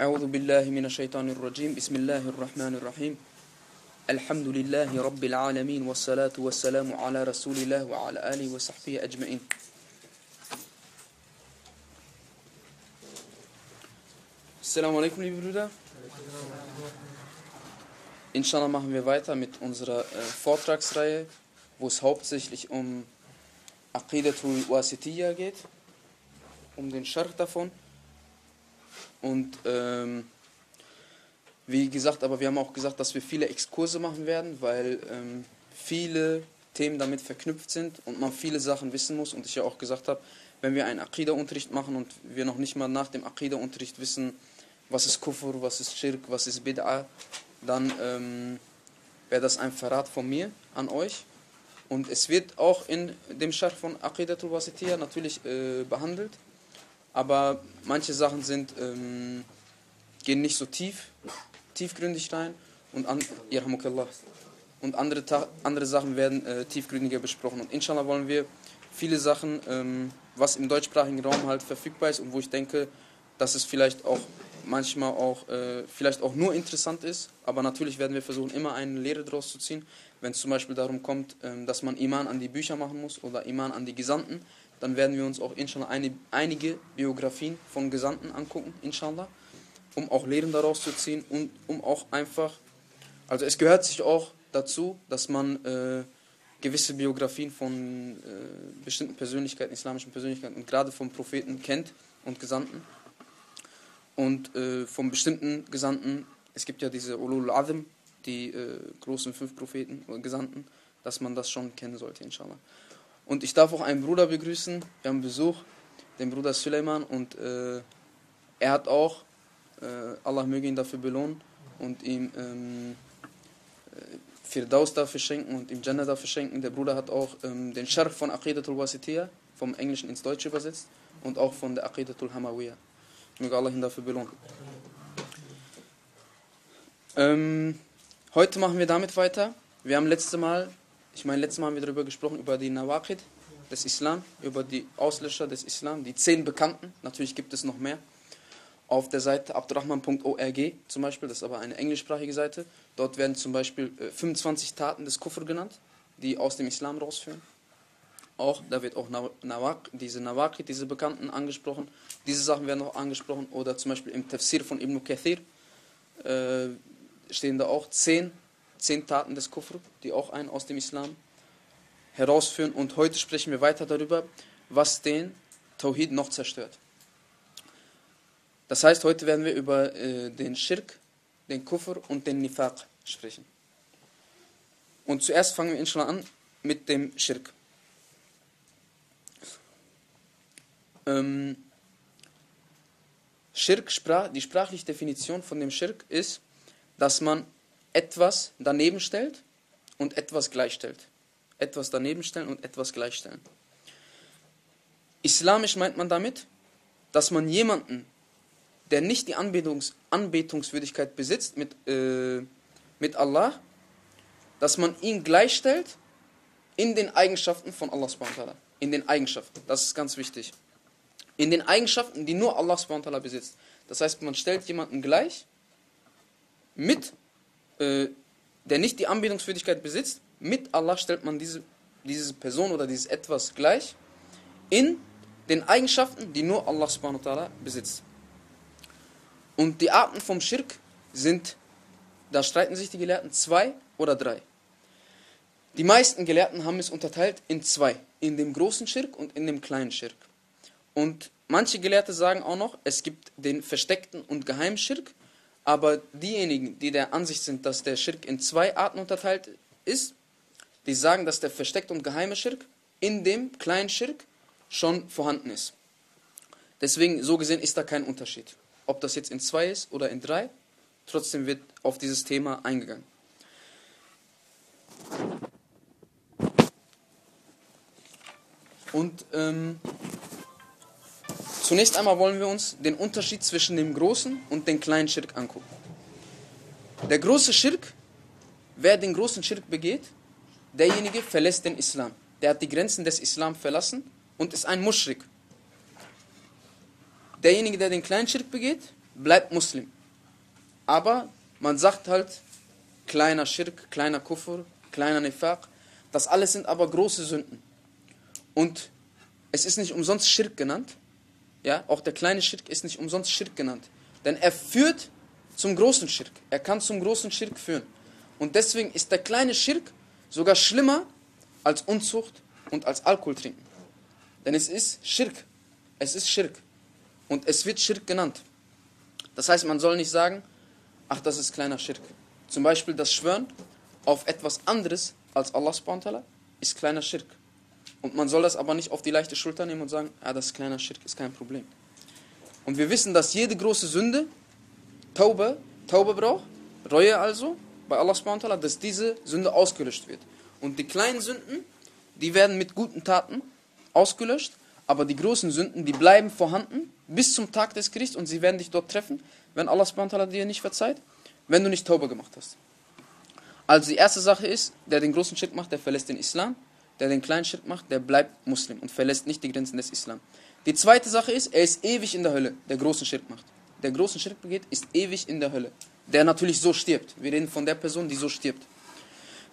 أعوذ بالله من الشيطان الرجيم. بسم الله الرحمن الرحيم. الحمد لله رب العالمين والصلاة والسلام على رسول الله وعلى آله وصحبه أجمعين. السلام عليكم يا برودا إن شاء الله machen wir weiter mit unserer äh, Vortragsreihe wo es hauptsächlich um Aqidatul Wasitiyah geht. Um den Scharf davon. Und ähm, wie gesagt, aber wir haben auch gesagt, dass wir viele Exkurse machen werden, weil ähm, viele Themen damit verknüpft sind und man viele Sachen wissen muss. Und ich ja auch gesagt habe, wenn wir einen Aqidah-Unterricht machen und wir noch nicht mal nach dem Aqidah-Unterricht wissen, was ist Kufr, was ist Shirk, was ist Bid'a, dann ähm, wäre das ein Verrat von mir an euch. Und es wird auch in dem Scharf von Aqidatul Wasitiyya natürlich äh, behandelt, aber manche Sachen sind, ähm, gehen nicht so tief, tiefgründig rein und, an, und andere, andere Sachen werden äh, tiefgründiger besprochen. Und inshallah wollen wir viele Sachen, ähm, was im deutschsprachigen Raum halt verfügbar ist und wo ich denke, dass es vielleicht auch manchmal auch äh, vielleicht auch nur interessant ist, aber natürlich werden wir versuchen, immer eine Lehre daraus zu ziehen. Wenn es zum Beispiel darum kommt, ähm, dass man Iman an die Bücher machen muss oder Iman an die Gesandten, dann werden wir uns auch inshallah eine, einige Biografien von Gesandten angucken, inshallah, um auch Lehren daraus zu ziehen und um auch einfach, also es gehört sich auch dazu, dass man äh, gewisse Biografien von äh, bestimmten Persönlichkeiten, islamischen Persönlichkeiten und gerade von Propheten kennt und Gesandten und äh, von bestimmten Gesandten, es gibt ja diese Ulul Azm, die äh, großen fünf Propheten oder Gesandten, dass man das schon kennen sollte, inshallah. Und ich darf auch einen Bruder begrüßen, wir haben Besuch, den Bruder Suleiman, und äh, er hat auch, äh, Allah möge ihn dafür belohnen und ihm ähm, äh, Firdaus dafür schenken und ihm Jannah dafür schenken. Der Bruder hat auch ähm, den Sharf von Aqidatul Wasitiyya vom Englischen ins Deutsche übersetzt und auch von der Aqidatul Hamawiyya. Möge Allah ihn dafür belohnen. Ähm, heute machen wir damit weiter. Wir haben letzte Mal, ich meine, letztes Mal haben wir darüber gesprochen, über die Nawaqid des Islam, über die Auslöscher des Islam, die zehn Bekannten. Natürlich gibt es noch mehr. Auf der Seite abdurrahman.org zum Beispiel, das ist aber eine englischsprachige Seite. Dort werden zum Beispiel äh, 25 Taten des Kufr genannt, die aus dem Islam rausführen auch, da wird auch Nawak, diese Nawaki, diese Bekannten angesprochen. Diese Sachen werden auch angesprochen. Oder zum Beispiel im Tafsir von Ibn Kathir äh, stehen da auch zehn, zehn Taten des Kufr, die auch einen aus dem Islam herausführen. Und heute sprechen wir weiter darüber, was den Tawhid noch zerstört. Das heißt, heute werden wir über äh, den Schirk, den Kufr und den Nifaq sprechen. Und zuerst fangen wir inshallah an mit dem Schirk. Ähm, Schirk, die sprachliche Definition von dem Schirk ist, dass man etwas daneben stellt und etwas gleichstellt. Etwas daneben stellen und etwas gleichstellen. Islamisch meint man damit, dass man jemanden, der nicht die Anbetungs Anbetungswürdigkeit besitzt mit, äh, mit Allah, dass man ihn gleichstellt in den Eigenschaften von Allah subhanahu In den Eigenschaften. Das ist ganz wichtig in den Eigenschaften, die nur Allah subhanahu besitzt. Das heißt, man stellt jemanden gleich mit, äh, der nicht die Anbetungswürdigkeit besitzt, mit Allah stellt man diese, diese Person oder dieses Etwas gleich in den Eigenschaften, die nur Allah subhanahu besitzt. Und die Arten vom Schirk sind, da streiten sich die Gelehrten, zwei oder drei. Die meisten Gelehrten haben es unterteilt in zwei, in dem großen Schirk und in dem kleinen Schirk. Und manche Gelehrte sagen auch noch, es gibt den versteckten und geheimen Schirk, aber diejenigen, die der Ansicht sind, dass der Schirk in zwei Arten unterteilt ist, die sagen, dass der versteckte und geheime Schirk in dem kleinen Schirk schon vorhanden ist. Deswegen, so gesehen, ist da kein Unterschied. Ob das jetzt in zwei ist oder in drei, trotzdem wird auf dieses Thema eingegangen. Und ähm, Zunächst einmal wollen wir uns den Unterschied zwischen dem großen und dem kleinen Schirk angucken. Der große Schirk, wer den großen Schirk begeht, derjenige verlässt den Islam. Der hat die Grenzen des Islam verlassen und ist ein Muschrik. derjenige, der den kleinen Schirk begeht, bleibt Muslim. Aber man sagt halt, kleiner Schirk, kleiner Kufr, kleiner Nifaq, das alles sind aber große Sünden. Und es ist nicht umsonst Schirk genannt. Ja, auch der kleine Schirk ist nicht umsonst Schirk genannt. Denn er führt zum großen Schirk. Er kann zum großen Schirk führen. Und deswegen ist der kleine Schirk sogar schlimmer als Unzucht und als Alkohol trinken. Denn es ist Schirk. Es ist Schirk. Und es wird Schirk genannt. Das heißt, man soll nicht sagen, ach, das ist kleiner Schirk. Zum Beispiel das Schwören auf etwas anderes als Allah ist kleiner Schirk. Und man soll das aber nicht auf die leichte Schulter nehmen und sagen, ja, das ist kleiner Schirk, ist kein Problem. Und wir wissen, dass jede große Sünde Taube, Taube braucht, Reue also, bei Allah subhanahu dass diese Sünde ausgelöscht wird. Und die kleinen Sünden, die werden mit guten Taten ausgelöscht, aber die großen Sünden, die bleiben vorhanden bis zum Tag des Gerichts und sie werden dich dort treffen, wenn Allah subhanahu dir nicht verzeiht, wenn du nicht Taube gemacht hast. Also die erste Sache ist, der den großen Schritt macht, der verlässt den Islam. Der den kleinen Schritt macht, der bleibt Muslim und verlässt nicht die Grenzen des Islam. Die zweite Sache ist, er ist ewig in der Hölle, der großen Schritt macht. Der großen Schritt begeht, ist ewig in der Hölle. Der natürlich so stirbt. Wir reden von der Person, die so stirbt.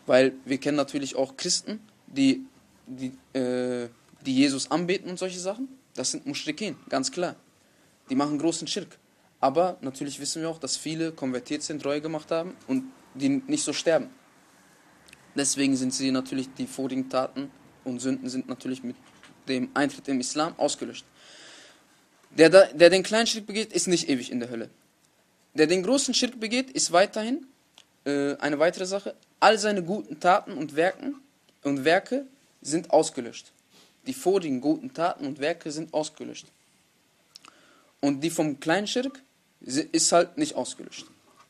Weil wir kennen natürlich auch Christen, die, die, äh, die Jesus anbeten und solche Sachen. Das sind Mushrikin, ganz klar. Die machen großen Schirk. Aber natürlich wissen wir auch, dass viele konvertiert sind, Reue gemacht haben und die nicht so sterben. Deswegen sind sie natürlich, die vorigen Taten und Sünden sind natürlich mit dem Eintritt im Islam ausgelöscht. Der, der den kleinen Schirk begeht, ist nicht ewig in der Hölle. Der den großen Schirk begeht, ist weiterhin äh, eine weitere Sache. All seine guten Taten und Werken und Werke sind ausgelöscht. Die vorigen guten Taten und Werke sind ausgelöscht. Und die vom kleinen Schirk ist halt nicht ausgelöscht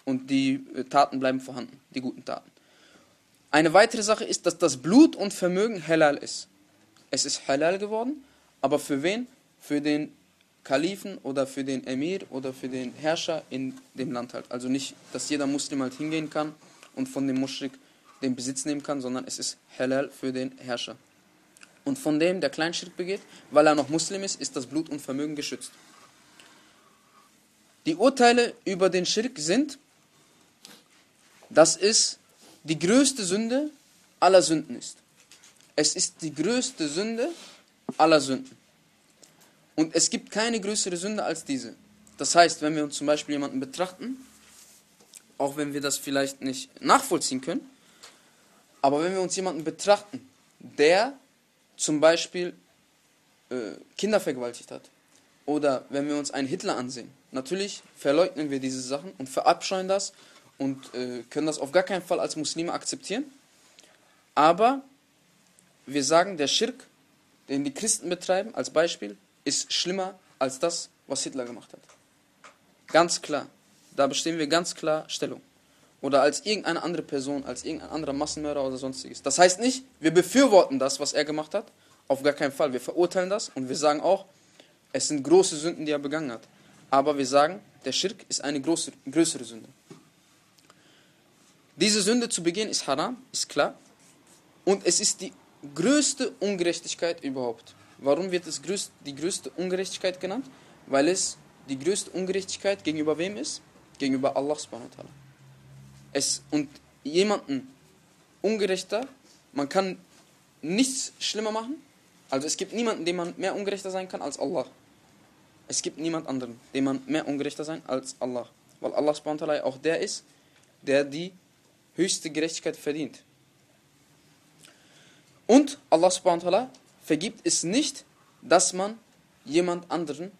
und die äh, Taten bleiben vorhanden, die guten Taten. Eine weitere Sache ist, dass das Blut und Vermögen halal ist. Es ist halal geworden, aber für wen? Für den Kalifen oder für den Emir oder für den Herrscher in dem Land halt. Also nicht, dass jeder Muslim halt hingehen kann und von dem Muschrik den Besitz nehmen kann, sondern es ist halal für den Herrscher. Und von dem, der Kleinschritt begeht, weil er noch Muslim ist, ist das Blut und Vermögen geschützt. Die Urteile über den Schirk sind, dass es die größte Sünde aller Sünden ist. Es ist die größte Sünde aller Sünden. Und es gibt keine größere Sünde als diese. Das heißt, wenn wir uns zum Beispiel jemanden betrachten, auch wenn wir das vielleicht nicht nachvollziehen können, aber wenn wir uns jemanden betrachten, der zum Beispiel äh, Kinder vergewaltigt hat, oder wenn wir uns einen Hitler ansehen, natürlich verleugnen wir diese Sachen und verabscheuen das und äh, können das auf gar keinen Fall als Muslime akzeptieren. Aber wir sagen, der Schirk, den die Christen betreiben, als Beispiel, ist schlimmer als das, was Hitler gemacht hat. Ganz klar. Da bestehen wir ganz klar Stellung. Oder als irgendeine andere Person, als irgendein anderer Massenmörder oder sonstiges. Das heißt nicht, wir befürworten das, was er gemacht hat. Auf gar keinen Fall. Wir verurteilen das und wir sagen auch, es sind große Sünden, die er begangen hat. Aber wir sagen, der Schirk ist eine große, größere Sünde. Diese Sünde zu begehen ist haram, ist klar. Und es ist die größte Ungerechtigkeit überhaupt. Warum wird es die größte Ungerechtigkeit genannt? Weil es die größte Ungerechtigkeit gegenüber wem ist? Gegenüber Allah subhanahu wa Es und jemanden ungerechter, man kann nichts schlimmer machen. Also es gibt niemanden, dem man mehr ungerechter sein kann als Allah. Es gibt niemand anderen, dem man mehr ungerechter sein als Allah. Weil Allah subhanahu wa auch der ist, der die höchste Gerechtigkeit verdient. Und Allah subhanahu wa ta'ala vergibt es nicht, dass man jemand anderen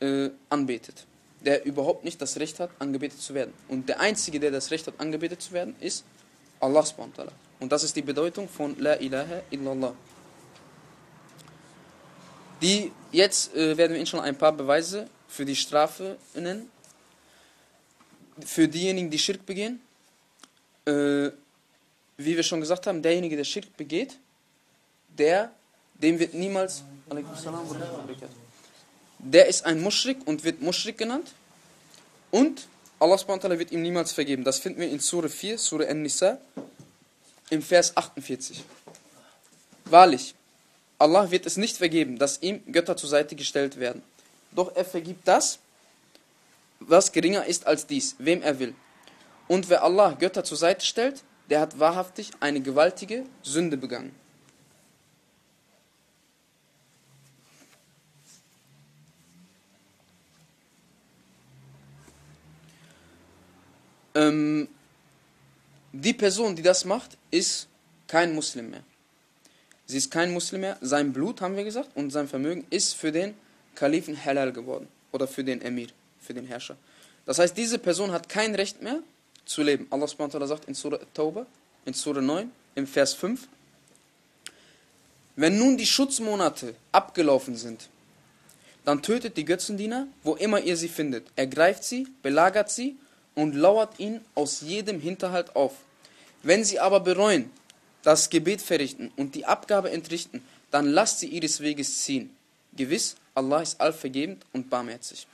äh, anbetet, der überhaupt nicht das Recht hat, angebetet zu werden. Und der Einzige, der das Recht hat, angebetet zu werden, ist Allah subhanahu wa ta'ala. Und das ist die Bedeutung von La ilaha illallah. Die, jetzt äh, werden wir Ihnen schon ein paar Beweise für die Strafe nennen. Für diejenigen, die Schirk begehen äh, wie wir schon gesagt haben, derjenige, der Schirk begeht, der, dem wird niemals, der ist ein Muschrik und wird Muschrik genannt und Allah subhanahu wird ihm niemals vergeben. Das finden wir in Surah 4, Surah An-Nisa, im Vers 48. Wahrlich, Allah wird es nicht vergeben, dass ihm Götter zur Seite gestellt werden, doch er vergibt das, was geringer ist als dies, wem er will. Und wer Allah Götter zur Seite stellt, der hat wahrhaftig eine gewaltige Sünde begangen. Ähm, die Person, die das macht, ist kein Muslim mehr. Sie ist kein Muslim mehr. Sein Blut, haben wir gesagt, und sein Vermögen ist für den Kalifen halal geworden. Oder für den Emir, für den Herrscher. Das heißt, diese Person hat kein Recht mehr zu leben. Allah subhanahu sagt in Surah Tauba, in Surah 9, im Vers 5, wenn nun die Schutzmonate abgelaufen sind, dann tötet die Götzendiener, wo immer ihr sie findet. Ergreift sie, belagert sie und lauert ihn aus jedem Hinterhalt auf. Wenn sie aber bereuen, das Gebet verrichten und die Abgabe entrichten, dann lasst sie ihres Weges ziehen. Gewiss, Allah ist allvergebend und barmherzig.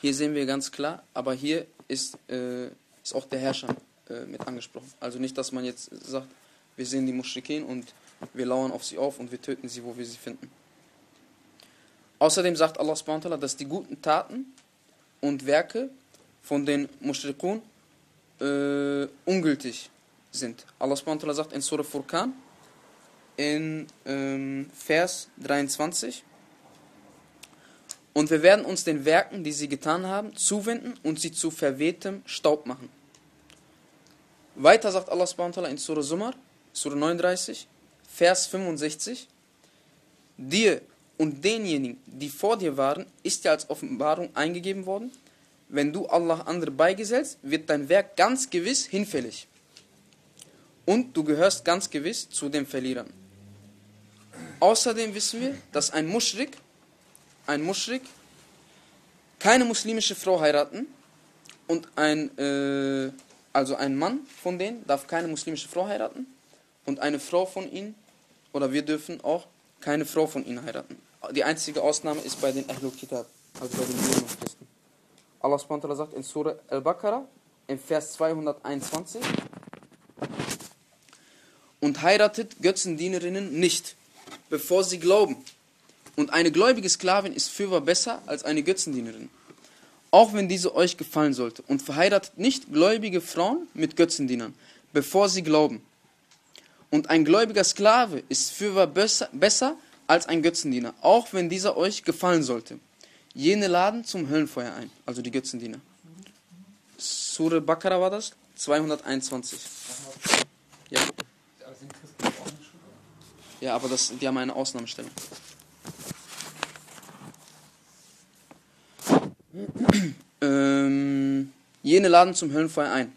Hier sehen wir ganz klar, aber hier ist, äh, ist auch der Herrscher äh, mit angesprochen. Also nicht, dass man jetzt sagt, wir sehen die Muschrikin und wir lauern auf sie auf und wir töten sie, wo wir sie finden. Außerdem sagt Allah, dass die guten Taten und Werke von den Mushrikun äh, ungültig sind. Allah sagt in Surah Furqan in ähm, Vers 23 und wir werden uns den Werken, die sie getan haben, zuwenden und sie zu verwehtem Staub machen. Weiter sagt Allah in Surah Zumar, Surah 39, Vers 65, dir und denjenigen, die vor dir waren, ist ja als Offenbarung eingegeben worden, wenn du Allah andere beigesetzt, wird dein Werk ganz gewiss hinfällig. Und du gehörst ganz gewiss zu den Verlierern. Außerdem wissen wir, dass ein Muschrik, ein Muschrik, keine muslimische Frau heiraten und ein, äh, also ein Mann von denen darf keine muslimische Frau heiraten und eine Frau von ihnen, oder wir dürfen auch keine Frau von ihnen heiraten. Die einzige Ausnahme ist bei den Ahlul Kitab, also bei den Christen. Allah subhanahu sagt in Surah Al-Baqarah, im Vers 221, und heiratet Götzendienerinnen nicht, bevor sie glauben. Und eine gläubige Sklavin ist fürwahr besser als eine Götzendienerin, auch wenn diese euch gefallen sollte. Und verheiratet nicht gläubige Frauen mit Götzendienern, bevor sie glauben. Und ein gläubiger Sklave ist fürwahr besser, besser als ein Götzendiener, auch wenn dieser euch gefallen sollte. Jene laden zum Höllenfeuer ein, also die Götzendiener. Surah Bakara war das, 221. Ja. Ja, aber das, die haben eine Ausnahmestellung. Ähm, jene laden zum Höllenfeuer ein.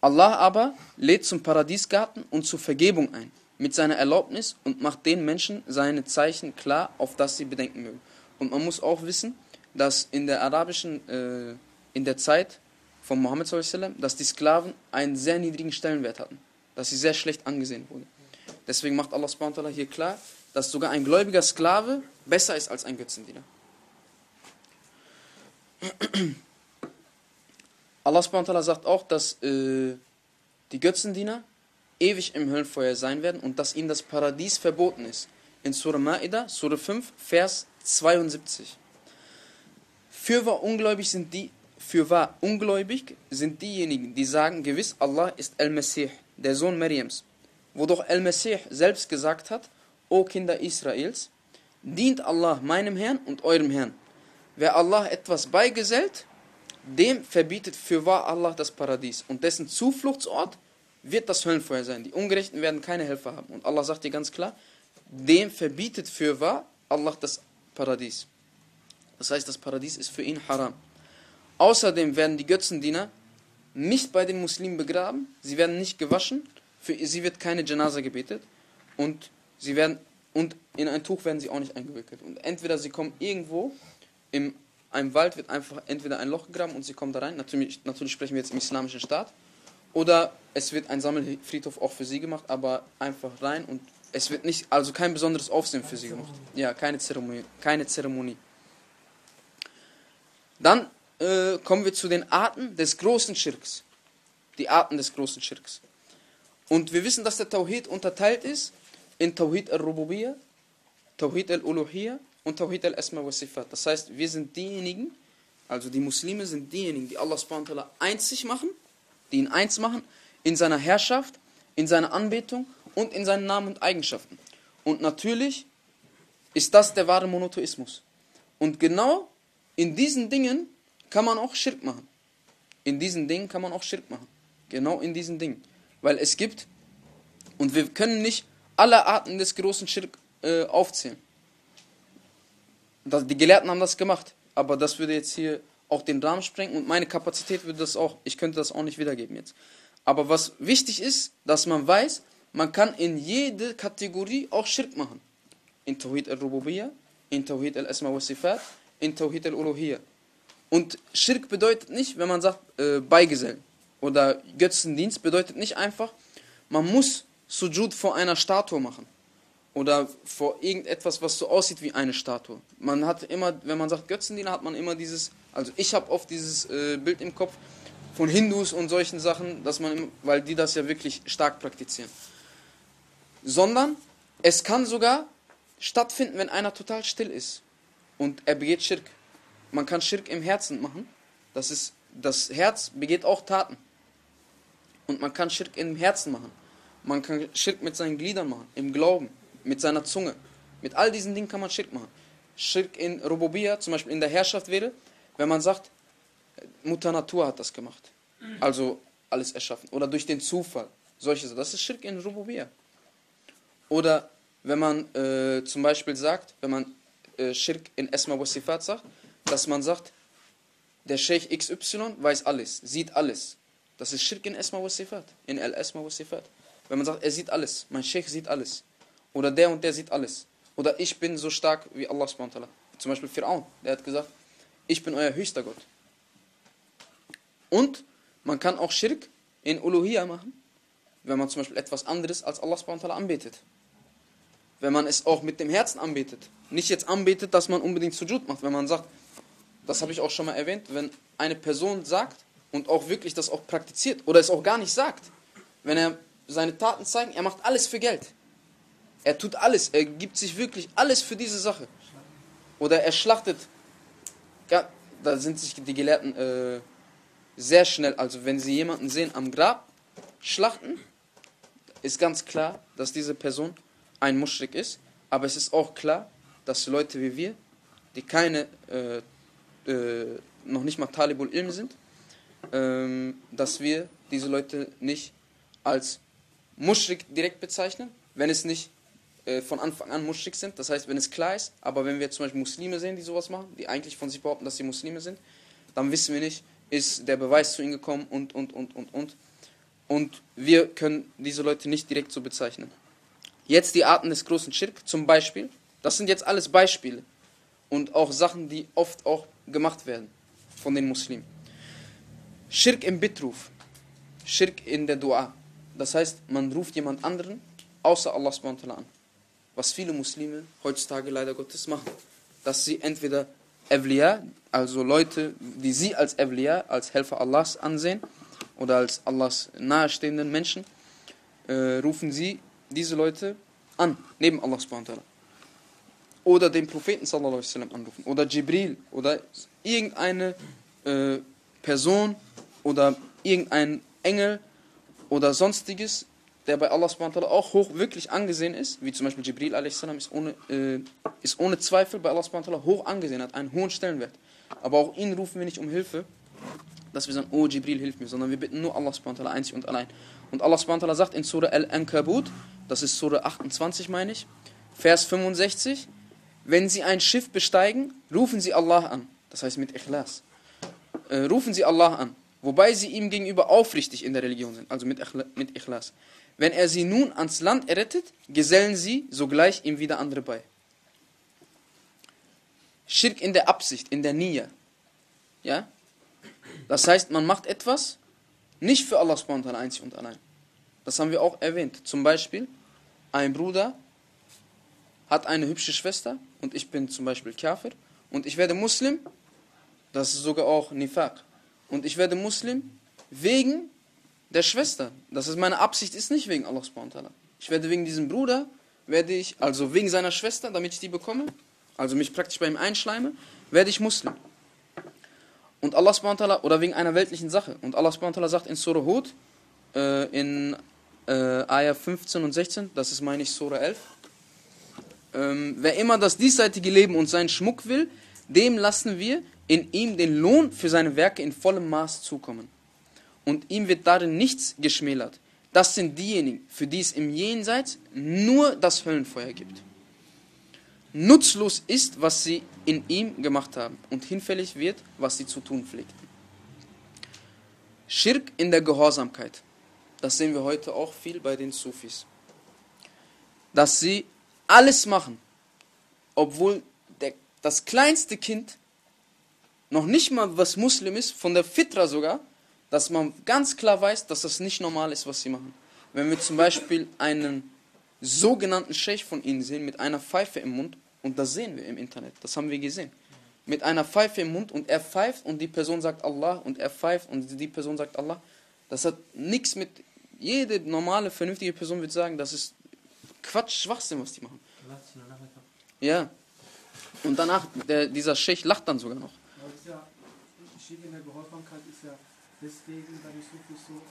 Allah aber lädt zum Paradiesgarten und zur Vergebung ein, mit seiner Erlaubnis und macht den Menschen seine Zeichen klar, auf das sie bedenken mögen. Und man muss auch wissen, dass in der arabischen, äh, in der Zeit von Mohammed, dass die Sklaven einen sehr niedrigen Stellenwert hatten, dass sie sehr schlecht angesehen wurden. Deswegen macht Allah hier klar, dass sogar ein gläubiger Sklave besser ist als ein Götzendiener. Allah sagt auch, dass äh, die Götzendiener ewig im Höllenfeuer sein werden und dass ihnen das Paradies verboten ist. In Surah Ma'idah, Surah 5, Vers 72. Fürwahr ungläubig sind die, fürwahr ungläubig sind diejenigen, die sagen, gewiss Allah ist Al-Mesih, der Sohn Mariams. Wo doch Al-Mesih selbst gesagt hat, O Kinder Israels, dient Allah meinem Herrn und eurem Herrn. Wer Allah etwas beigesellt, dem verbietet fürwahr Allah das Paradies und dessen Zufluchtsort wird das Höllenfeuer sein. Die Ungerechten werden keine Helfer haben. Und Allah sagt dir ganz klar, dem verbietet fürwahr Allah das Paradies. Das heißt, das Paradies ist für ihn haram. Außerdem werden die Götzendiener nicht bei den Muslimen begraben, sie werden nicht gewaschen, für sie wird keine Janaza gebetet und sie werden und in ein Tuch werden sie auch nicht eingewickelt. Und entweder sie kommen irgendwo, in einem Wald wird einfach entweder ein Loch gegraben und sie kommen da rein, natürlich, natürlich sprechen wir jetzt im islamischen Staat, oder es wird ein Sammelfriedhof auch für sie gemacht, aber einfach rein und es wird nicht, also kein besonderes Aufsehen für sie gemacht. Ja, keine Zeremonie. Keine Zeremonie. Dann äh, kommen wir zu den Arten des großen Schirks. Die Arten des großen Schirks. Und wir wissen, dass der Tawhid unterteilt ist in Tawhid al-Rububiyya, Tawhid al-Uluhiyya und Tawhid al-Asma wa Sifat. Das heißt, wir sind diejenigen, also die Muslime sind diejenigen, die Allah subhanahu einzig machen, die ihn eins machen, in seiner Herrschaft, in seiner Anbetung und in seinen Namen und Eigenschaften. Und natürlich ist das der wahre Monotheismus. Und genau in diesen Dingen kann man auch Schirk machen. In diesen Dingen kann man auch Schirk machen. Genau in diesen Dingen. Weil es gibt, und wir können nicht alle Arten des großen Schirk äh, aufzählen. Das, die Gelehrten haben das gemacht, aber das würde jetzt hier auch den Rahmen sprengen und meine Kapazität würde das auch, ich könnte das auch nicht wiedergeben jetzt. Aber was wichtig ist, dass man weiß, man kann in jede Kategorie auch Schirk machen. In Tawhid al-Rububiyya, in Tawhid al-Asma wa Sifat, in Tawhid al-Uluhiyya. Und Schirk bedeutet nicht, wenn man sagt, äh, Beigesellen oder Götzendienst, bedeutet nicht einfach, man muss Sujud vor einer Statue machen oder vor irgendetwas, was so aussieht wie eine Statue. Man hat immer, wenn man sagt Götzendiener, hat man immer dieses, also ich habe oft dieses äh, Bild im Kopf von Hindus und solchen Sachen, dass man, weil die das ja wirklich stark praktizieren. Sondern es kann sogar stattfinden, wenn einer total still ist und er begeht Schirk. Man kann Schirk im Herzen machen. Das ist, das Herz begeht auch Taten. Und man kann Schirk im Herzen machen. Man kann Schirk mit seinen Gliedern machen, im Glauben mit seiner Zunge. Mit all diesen Dingen kann man Schirk machen. Schirk in Rububiyya, zum Beispiel in der Herrschaft wäre, wenn man sagt, Mutter Natur hat das gemacht. Also alles erschaffen. Oder durch den Zufall. Solche Das ist Schirk in Rububiyya. Oder wenn man äh, zum Beispiel sagt, wenn man äh, Schirk in Esma wa Sifat sagt, dass man sagt, der Sheikh XY weiß alles, sieht alles. Das ist Schirk in Esma wa Sifat. In Al-Esma wa Sifat. Wenn man sagt, er sieht alles, mein Sheikh sieht alles. Oder der und der sieht alles. Oder ich bin so stark wie Allah subhanahu Zum Beispiel Fir'aun, der hat gesagt, ich bin euer höchster Gott. Und man kann auch Schirk in Uluhiyya machen, wenn man zum Beispiel etwas anderes als Allah subhanahu anbetet. Wenn man es auch mit dem Herzen anbetet. Nicht jetzt anbetet, dass man unbedingt Sujud macht. Wenn man sagt, das habe ich auch schon mal erwähnt, wenn eine Person sagt und auch wirklich das auch praktiziert oder es auch gar nicht sagt, wenn er seine Taten zeigt, er macht alles für Geld. Er tut alles, er gibt sich wirklich alles für diese Sache. Oder er schlachtet. Ja, da sind sich die Gelehrten äh, sehr schnell, also wenn sie jemanden sehen am Grab schlachten, ist ganz klar, dass diese Person ein Muschrik ist. Aber es ist auch klar, dass Leute wie wir, die keine, äh, äh, noch nicht mal Talibul Ilm sind, ähm, dass wir diese Leute nicht als Muschrik direkt bezeichnen, wenn es nicht äh, von Anfang an muschig sind. Das heißt, wenn es klar ist, aber wenn wir zum Beispiel Muslime sehen, die sowas machen, die eigentlich von sich behaupten, dass sie Muslime sind, dann wissen wir nicht, ist der Beweis zu ihnen gekommen und, und, und, und, und. Und wir können diese Leute nicht direkt so bezeichnen. Jetzt die Arten des großen Schirk, zum Beispiel. Das sind jetzt alles Beispiele. Und auch Sachen, die oft auch gemacht werden von den Muslimen. Schirk im Bitruf. Schirk in der Dua. Das heißt, man ruft jemand anderen außer Allah an was viele Muslime heutzutage leider Gottes machen. Dass sie entweder Evliya, also Leute, die sie als Evliya, als Helfer Allahs ansehen, oder als Allahs nahestehenden Menschen, äh, rufen sie diese Leute an, neben Allah subhanahu Oder den Propheten sallallahu alaihi wasallam anrufen, oder Jibril, oder irgendeine äh, Person, oder irgendein Engel, oder sonstiges, der bei Allah subhanahu auch hoch wirklich angesehen ist, wie zum Beispiel Jibril a.s. Ist, ohne, äh, ist ohne Zweifel bei Allah subhanahu hoch angesehen, hat einen hohen Stellenwert. Aber auch ihn rufen wir nicht um Hilfe, dass wir sagen, oh Jibril, hilf mir, sondern wir bitten nur Allah subhanahu einzig und allein. Und Allah subhanahu sagt in Surah Al-Ankabut, das ist Surah 28 meine ich, Vers 65, wenn sie ein Schiff besteigen, rufen sie Allah an. Das heißt mit Ikhlas. Äh, rufen sie Allah an. Wobei sie ihm gegenüber aufrichtig in der Religion sind, also mit, Ikhlas. Wenn er sie nun ans Land errettet, gesellen sie sogleich ihm wieder andere bei. Schirk in der Absicht, in der Nia. Ja? Das heißt, man macht etwas nicht für Allah subhanahu einzig und allein. Das haben wir auch erwähnt. Zum Beispiel, ein Bruder hat eine hübsche Schwester und ich bin zum Beispiel Kafir und ich werde Muslim, das ist sogar auch Nifaq. Und ich werde Muslim wegen der Schwester. Das ist meine Absicht, ist nicht wegen Allah subhanahu Ich werde wegen diesem Bruder, werde ich, also wegen seiner Schwester, damit ich die bekomme, also mich praktisch bei ihm einschleime, werde ich Muslim. Und Allah subhanahu oder wegen einer weltlichen Sache. Und Allah subhanahu sagt in Surah Hud, äh, in äh, Ayah 15 und 16, das ist meine ich Surah 11, ähm, wer immer das diesseitige Leben und seinen Schmuck will, dem lassen wir in ihm den Lohn für seine Werke in vollem Maß zukommen. Und ihm wird darin nichts geschmälert. Das sind diejenigen, für die es im Jenseits nur das Höllenfeuer gibt. Nutzlos ist, was sie in ihm gemacht haben, und hinfällig wird, was sie zu tun pflegten. Schirk in der Gehorsamkeit. Das sehen wir heute auch viel bei den Sufis. Dass sie alles machen, obwohl der, das kleinste Kind noch nicht mal was Muslim ist, von der Fitra sogar, dass man ganz klar weiß, dass das nicht normal ist, was sie machen. Wenn wir zum Beispiel einen sogenannten Scheich von ihnen sehen mit einer Pfeife im Mund, und das sehen wir im Internet, das haben wir gesehen, mit einer Pfeife im Mund und er pfeift und die Person sagt Allah und er pfeift und die Person sagt Allah, das hat nichts mit, jede normale, vernünftige Person wird sagen, das ist Quatsch, Schwachsinn, was die machen. Ja. Und danach, der, dieser Scheich lacht dann sogar noch. Ja, in der Gehorsamkeit ist ja deswegen bei den Sufis so,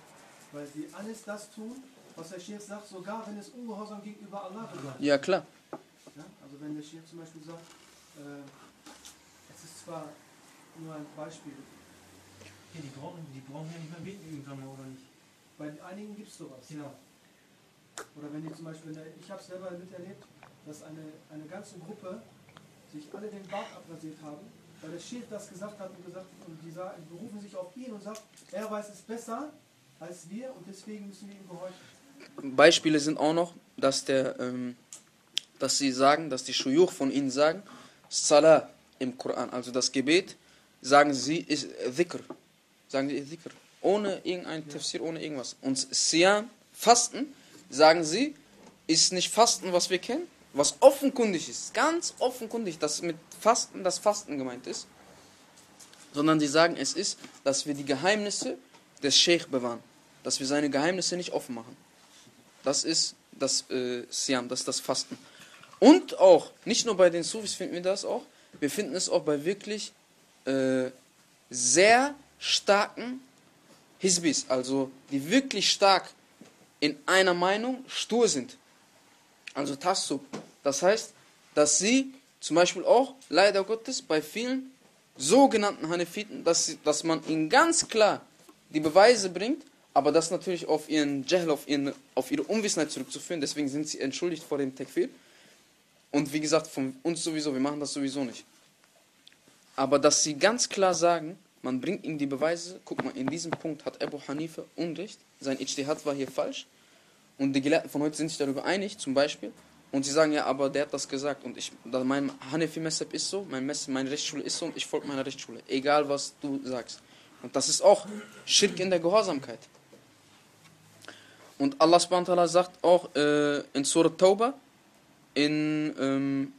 weil sie alles das tun, was der Sheikh sagt, sogar wenn es ungehorsam gegenüber Allah bedeutet. Ja, klar. Ja, also wenn der Sheikh zum Beispiel sagt, äh, es ist zwar nur ein Beispiel. Ja, die, brauchen, die brauchen ja nicht mehr beten irgendwann mal, oder nicht? Bei einigen gibt es sowas. Genau. Oder wenn die zum Beispiel, ich habe es selber miterlebt, dass eine, eine ganze Gruppe sich alle den Bart abrasiert haben weil der Schild das gesagt hat und gesagt und die berufen sich auf ihn und sagt, er weiß es besser als wir und deswegen müssen wir ihm gehorchen. Beispiele sind auch noch, dass der, ähm, dass sie sagen, dass die Shuyuch von ihnen sagen, Salah im Koran, also das Gebet, sagen sie ist Dhikr, sagen sie Dhikr, ohne irgendein Tafsir, ohne irgendwas. Und Siam, Fasten, sagen sie, ist nicht Fasten, was wir kennen, was offenkundig ist, ganz offenkundig, dass mit Fasten das Fasten gemeint ist, sondern sie sagen, es ist, dass wir die Geheimnisse des Sheikh bewahren, dass wir seine Geheimnisse nicht offen machen. Das ist das äh, Siam, das ist das Fasten. Und auch, nicht nur bei den Sufis finden wir das auch, wir finden es auch bei wirklich äh, sehr starken Hisbis, also die wirklich stark in einer Meinung stur sind. Also Tassub. Das heißt, dass sie zum Beispiel auch, leider Gottes, bei vielen sogenannten Hanefiten, dass, dass man ihnen ganz klar die Beweise bringt, aber das natürlich auf ihren Jahl, auf, ihren, auf ihre Unwissenheit zurückzuführen. Deswegen sind sie entschuldigt vor dem Tekfir. Und wie gesagt, von uns sowieso, wir machen das sowieso nicht. Aber dass sie ganz klar sagen, man bringt ihnen die Beweise, guck mal, in diesem Punkt hat Abu Hanifa Unrecht, sein Ijtihad war hier falsch. Und die Gelehrten von heute sind sich darüber einig, zum Beispiel, und sie sagen, ja, aber der hat das gesagt und ich, mein Hanefi Messeb ist so, mein Mess, meine Rechtsschule ist so und ich folge meiner Rechtsschule, egal was du sagst. Und das ist auch Schirk in der Gehorsamkeit. Und Allah subhanahu sagt auch äh, in Surah Tauba, in ähm,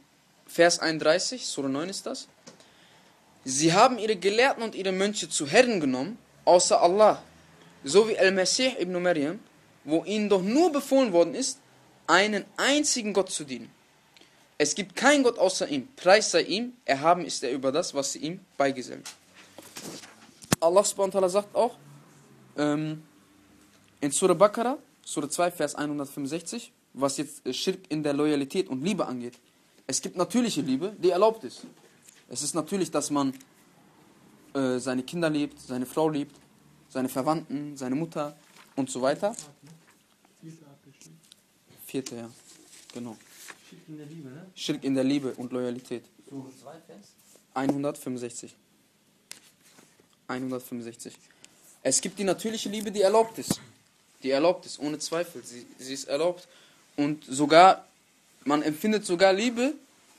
Vers 31, Surah 9 ist das, Sie haben ihre Gelehrten und ihre Mönche zu Herren genommen, außer Allah, so wie Al-Masih ibn Maryam, wo ihnen doch nur befohlen worden ist, einen einzigen Gott zu dienen. Es gibt keinen Gott außer ihm. Preis sei ihm, erhaben ist er über das, was sie ihm beigesellen. Allah subhanahu sagt auch ähm, in Surah Baqarah, Surah 2, Vers 165, was jetzt Schirk in der Loyalität und Liebe angeht. Es gibt natürliche Liebe, die erlaubt ist. Es ist natürlich, dass man äh, seine Kinder liebt, seine Frau liebt, seine Verwandten, seine Mutter und so weiter. Vierte, ja. Genau. Schirk in der Liebe, ne? Schirk in der Liebe und Loyalität. So, zwei Fans? 165. 165. Es gibt die natürliche Liebe, die erlaubt ist. Die erlaubt ist, ohne Zweifel. Sie, sie ist erlaubt. Und sogar, man empfindet sogar Liebe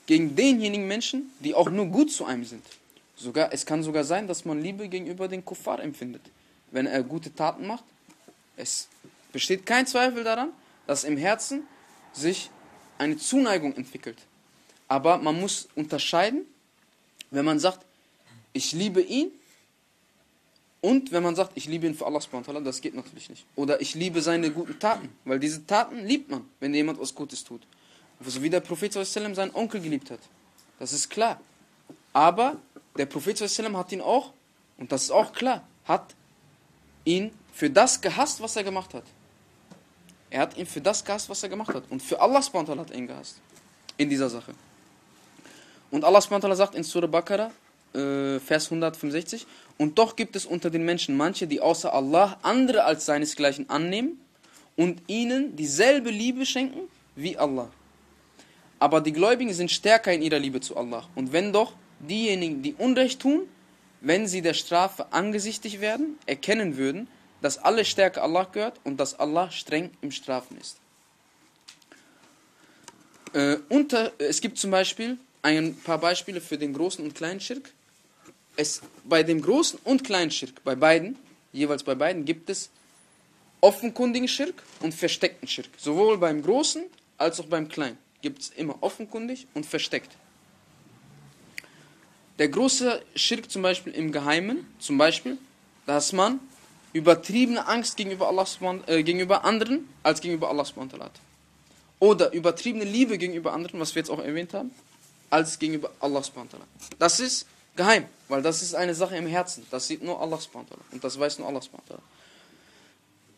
gegen denjenigen Menschen, die auch nur gut zu einem sind. Sogar, es kann sogar sein, dass man Liebe gegenüber den Kuffar empfindet. Wenn er gute Taten macht. Es besteht kein Zweifel daran, dass im Herzen sich eine Zuneigung entwickelt. Aber man muss unterscheiden, wenn man sagt, ich liebe ihn und wenn man sagt, ich liebe ihn für Allah das geht natürlich nicht. Oder ich liebe seine guten Taten, weil diese Taten liebt man, wenn jemand was Gutes tut. So wie der Prophet seinen Onkel geliebt hat. Das ist klar. Aber der Prophet hat ihn auch, und das ist auch klar, hat ihn für das gehasst, was er gemacht hat. Er hat ihn für das gehasst, was er gemacht hat. Und für Allah SWT hat er ihn gehasst. In dieser Sache. Und Allah SWT sagt in Surah Baqarah, äh, Vers 165, und doch gibt es unter den Menschen manche, die außer Allah andere als seinesgleichen annehmen und ihnen dieselbe Liebe schenken wie Allah. Aber die Gläubigen sind stärker in ihrer Liebe zu Allah. Und wenn doch diejenigen, die Unrecht tun, wenn sie der Strafe angesichtig werden, erkennen würden, dass alle Stärke Allah gehört und dass Allah streng im Strafen ist. Äh, unter, es gibt zum Beispiel ein paar Beispiele für den großen und kleinen Schirk. Es, bei dem großen und kleinen Schirk, bei beiden, jeweils bei beiden, gibt es offenkundigen Schirk und versteckten Schirk. Sowohl beim großen als auch beim kleinen gibt es immer offenkundig und versteckt. Der große Schirk zum Beispiel im Geheimen, zum Beispiel, dass man übertriebene Angst gegenüber, Allah, äh, gegenüber anderen als gegenüber Allah. Oder übertriebene Liebe gegenüber anderen, was wir jetzt auch erwähnt haben, als gegenüber Allah. Das ist geheim, weil das ist eine Sache im Herzen. Das sieht nur Allah. Und das weiß nur Allah.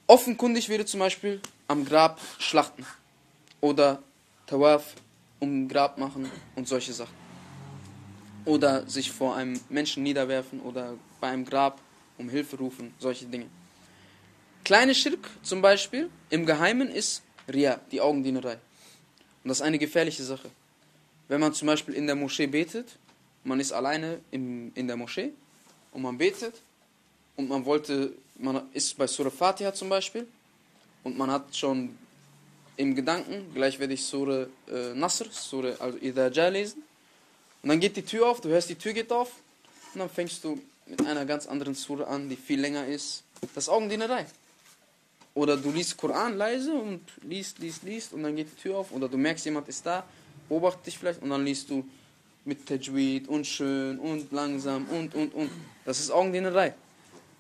Offenkundig wäre zum Beispiel am Grab schlachten. Oder Tawaf um Grab machen und solche Sachen. Oder sich vor einem Menschen niederwerfen oder bei einem Grab um Hilfe rufen, solche Dinge. Kleine Schirk zum Beispiel im Geheimen ist Ria, die Augendienerei. Und das ist eine gefährliche Sache. Wenn man zum Beispiel in der Moschee betet, man ist alleine im, in der Moschee und man betet und man wollte, man ist bei Surah Fatiha zum Beispiel und man hat schon im Gedanken, gleich werde ich Surah äh, Nasr, Surah Al-Idaja lesen und dann geht die Tür auf, du hörst die Tür geht auf und dann fängst du mit einer ganz anderen Surah an, die viel länger ist. Das ist Augendienerei. Oder du liest Koran leise und liest, liest, liest und dann geht die Tür auf. Oder du merkst, jemand ist da, beobachtet dich vielleicht und dann liest du mit Tajweed und schön und langsam und, und, und. Das ist Augendienerei.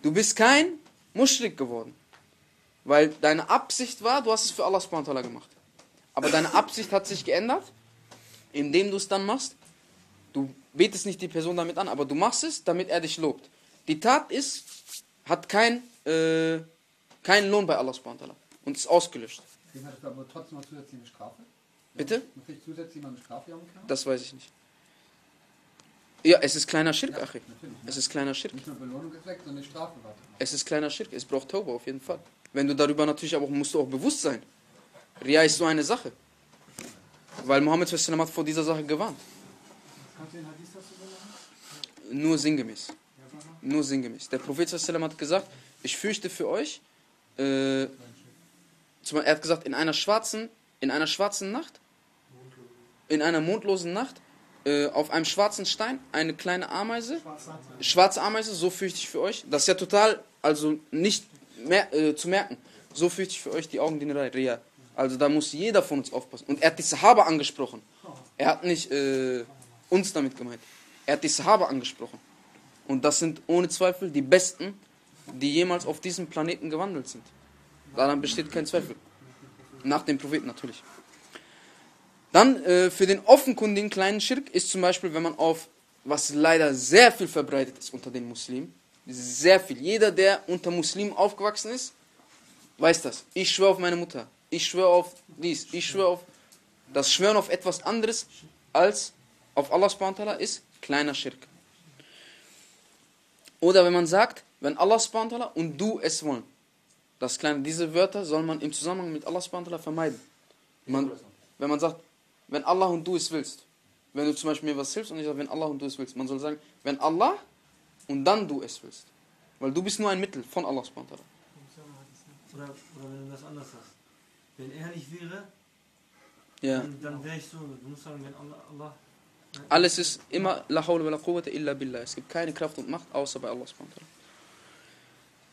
Du bist kein Muschrik geworden. Weil deine Absicht war, du hast es für Allah subhanahu gemacht. Aber deine Absicht hat sich geändert, indem du es dann machst. Du betest nicht die Person damit an, aber du machst es, damit er dich lobt. Die Tat ist, hat kein, äh, keinen Lohn bei Allah subhanahu und ist ausgelöscht. Kriegen hat aber trotzdem noch zusätzlich eine Strafe? Bitte? Man kriegt zusätzlich mal eine Strafe am Das weiß ich nicht. Ja, es ist kleiner Schirk, Ja, Achi. Es ist kleiner Schirk. Nicht nur Belohnung ist weg, sondern Strafe wartet. Es ist kleiner Schirk. Es braucht Tauber auf jeden Fall. Wenn du darüber natürlich aber auch, musst du auch bewusst sein. Ria ist so eine Sache. Weil Mohammed hat vor dieser Sache gewarnt. Kannst du den Hadith dazu sagen? Nur sinngemäß. Nur sinngemäß. Der Prophet sallam hat gesagt, ich fürchte für euch, äh, zum, er hat gesagt, in einer schwarzen, in einer schwarzen Nacht, in einer mondlosen Nacht, äh, auf einem schwarzen Stein, eine kleine Ameise, schwarze Ameise, so fürchte ich für euch. Das ist ja total, also nicht mehr, äh, zu merken. So fürchte ich für euch die Augendienerei, Ria. Also da muss jeder von uns aufpassen. Und er hat die Sahaba angesprochen. Er hat nicht äh, uns damit gemeint. Er hat die Sahaba angesprochen. Und das sind ohne Zweifel die Besten, die jemals auf diesem Planeten gewandelt sind. Daran besteht kein Zweifel. Nach dem Propheten natürlich. Dann äh, für den offenkundigen kleinen Schirk ist zum Beispiel, wenn man auf, was leider sehr viel verbreitet ist unter den Muslimen, sehr viel. Jeder, der unter Muslimen aufgewachsen ist, weiß das. Ich schwöre auf meine Mutter. Ich schwöre auf dies. Ich schwöre auf. Das Schwören auf etwas anderes als auf Allah subhanahu ist kleiner Schirk. Oder wenn man sagt, wenn Allah subhanahu und du es wollen. Das kleine, diese Wörter soll man im Zusammenhang mit Allah subhanahu vermeiden. Man, wenn man sagt, wenn Allah und du es willst. Wenn du zum Beispiel mir was hilfst und ich sage, wenn Allah und du es willst. Man soll sagen, wenn Allah und dann du es willst. Weil du bist nur ein Mittel von Allah subhanahu. Oder, oder wenn du das anders hast. Wenn er nicht wäre, Ja. dann, dann wäre ich so. Du musst sagen, wenn Allah. Allah Alles ist immer La hawla wa la quwwata illa billah. Es gibt keine Kraft und Macht außer bei Allah subhanahu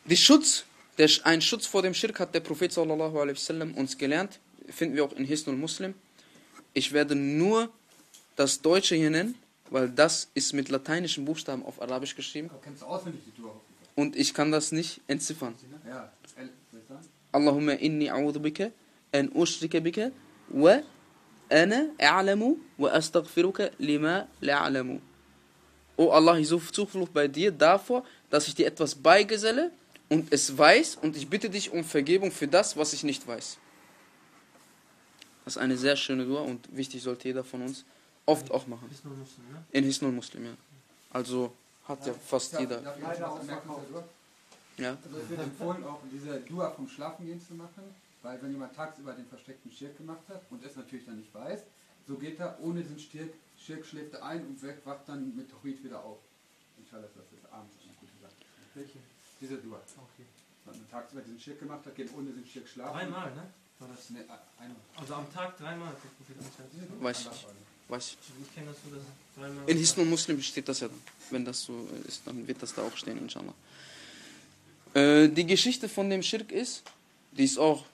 wa Schutz, der, ein Schutz vor dem Schirk hat der Prophet sallallahu alaihi wasallam uns gelernt. Finden wir auch in Hisnul Muslim. Ich werde nur das Deutsche hier nennen, weil das ist mit lateinischen Buchstaben auf Arabisch geschrieben. Und ich kann das nicht entziffern. Sagen? Allahumma inni a'udhu bika an ushrika bika wa Ana a'lamu wa astaghfiruka lima la'alamu. O Allah, ich suche Zuflucht bei dir davor, dass ich dir etwas beigeselle und es weiß und ich bitte dich um Vergebung für das, was ich nicht weiß. Das ist eine sehr schöne Dua und wichtig sollte jeder von uns oft auch machen. In Hisnul Muslim, ja. Also hat ja fast jeder. ich? Ja. Also es wird empfohlen, auch diese Dua vom Schlafengehen zu machen, weil wenn jemand tagsüber den versteckten Schirk gemacht hat und es natürlich dann nicht weiß, so geht er ohne den Schirk, Schirk schläft er ein und weg- wacht dann mit Tawhid wieder auf. Inshallah, das ist abends eine gute Sache. Welche? Diese Dua. Okay. Wenn man tagsüber diesen Schirk gemacht hat, geht ohne den Schirk schlafen. Dreimal, ne? War das? Ne, einmal. Also am Tag dreimal. Weiß ich. Weiß ich. Also ich kenne das so, dass dreimal. In Hisnul Muslim steht das ja dann. Wenn das so ist, dann wird das da auch stehen, inshallah. Äh, die Geschichte von dem Schirk ist, die ist auch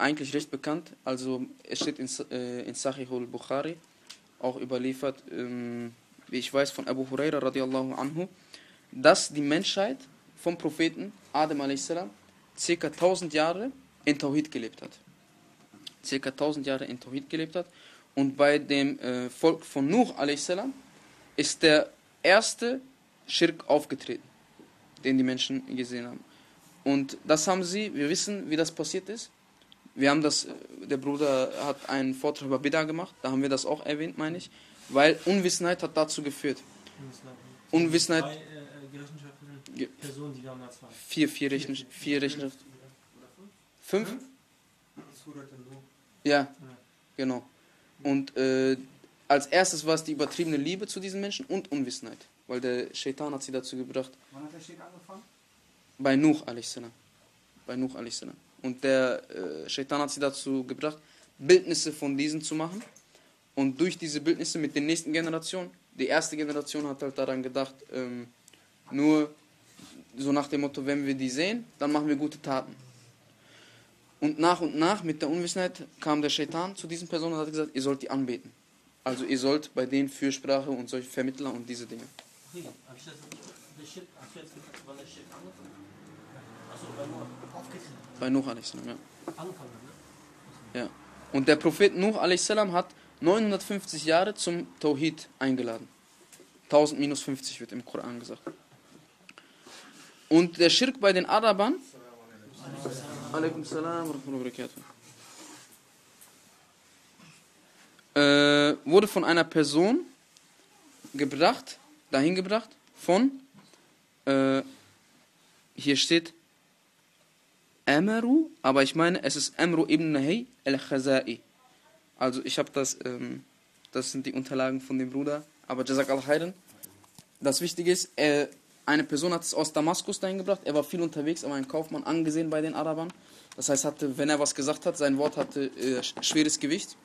eigentlich recht bekannt. Also es steht in, äh, in Sahih al-Bukhari, auch überliefert, ähm, wie ich weiß, von Abu Huraira radiallahu anhu, dass die Menschheit vom Propheten Adam a.s. ca. 1000 Jahre in Tawhid gelebt hat. Circa 1000 Jahre in Tawhid gelebt hat. Und bei dem äh, Volk von Nuh a.s. ist der erste Schirk aufgetreten, den die Menschen gesehen haben. Und das haben sie, wir wissen, wie das passiert ist. Wir haben das, der Bruder hat einen Vortrag über Bida gemacht, da haben wir das auch erwähnt, meine ich. Weil Unwissenheit hat dazu geführt. Unwissenheit- Zwei äh, äh, Personen, die damals waren. Vier, vier, Rechnen, vier Rechenschaft. Fünf? Surat al-Nur. Ja, genau. Und äh, als erstes war es die übertriebene Liebe zu diesen Menschen und Unwissenheit. Weil der Shaitan hat sie dazu gebracht, Wann hat der Schick angefangen? bei Nuh a.s. Bei Nuh a.s. Und der äh, Shaitan hat sie dazu gebracht, Bildnisse von diesen zu machen. Und durch diese Bildnisse mit den nächsten Generationen, die erste Generation hat halt daran gedacht, ähm, nur so nach dem Motto, wenn wir die sehen, dann machen wir gute Taten. Und nach und nach mit der Unwissenheit kam der Shaitan zu diesen Personen und hat gesagt, ihr sollt die anbeten. Also ihr sollt bei denen Fürsprache und solche Vermittler und diese Dinge. Okay, hab ich das nicht? Der Shit, hast du jetzt gefragt, wann der Shit angefangen hat? Achso, bei nur aufgetreten. Bei Nuh a.s. ja. Ne? Ja. Und der Prophet Nuh a.s. hat 950 Jahre zum Tawhid eingeladen. 1000 minus 50 wird im Koran gesagt. Und der Schirk bei den Arabern Alaikum salam wa rahmatullahi wa barakatuh. Äh, wurde von einer Person gebracht, dahin gebracht, von, äh, hier steht Amru, aber ich meine, es ist Amru ibn Nahi al-Khazai. Also ich habe das, ähm, das sind die Unterlagen von dem Bruder, aber Jazak al-Khairan. Das Wichtige ist, er, eine Person hat es aus Damaskus dahin gebracht, er war viel unterwegs, er war ein Kaufmann, angesehen bei den Arabern. Das heißt, hatte, wenn er was gesagt hat, sein Wort hatte äh, sch- schweres Gewicht.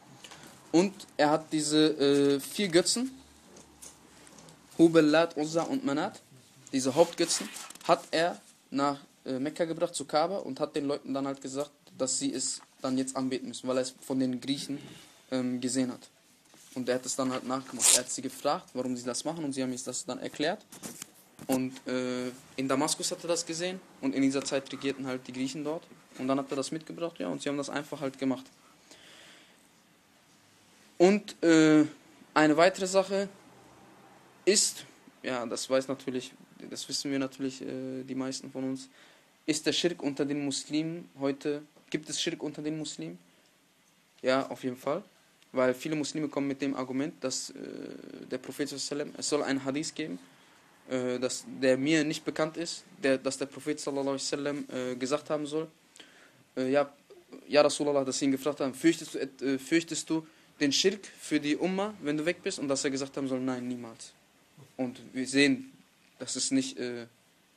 Und er hat diese äh, vier Götzen, Hubel, Uzza und Manat, diese Hauptgötzen, hat er nach äh, Mekka gebracht, zu Kaaba, und hat den Leuten dann halt gesagt, dass sie es dann jetzt anbeten müssen, weil er es von den Griechen ähm, gesehen hat. Und er hat es dann halt nachgemacht. Er hat sie gefragt, warum sie das machen, und sie haben ihm das dann erklärt. Und äh, in Damaskus hat er das gesehen, und in dieser Zeit regierten halt die Griechen dort. Und dann hat er das mitgebracht, ja, und sie haben das einfach halt gemacht. Und äh, eine weitere Sache ist, ja, das weiß natürlich, das wissen wir natürlich, äh, die meisten von uns, ist der Schirk unter den Muslimen heute, gibt es Schirk unter den Muslimen? Ja, auf jeden Fall. Weil viele Muslime kommen mit dem Argument, dass äh, der Prophet, sallam, es soll einen Hadith geben, äh, dass der mir nicht bekannt ist, der, dass der Prophet sallallahu wasallam, äh, gesagt haben soll, äh, ja, ja Rasulallah, dass sie ihn gefragt haben, fürchtest du, äh, fürchtest du den Schirk für die Umma, wenn du weg bist? Und dass er gesagt haben soll, nein, niemals. Und wir sehen, dass es nicht, äh,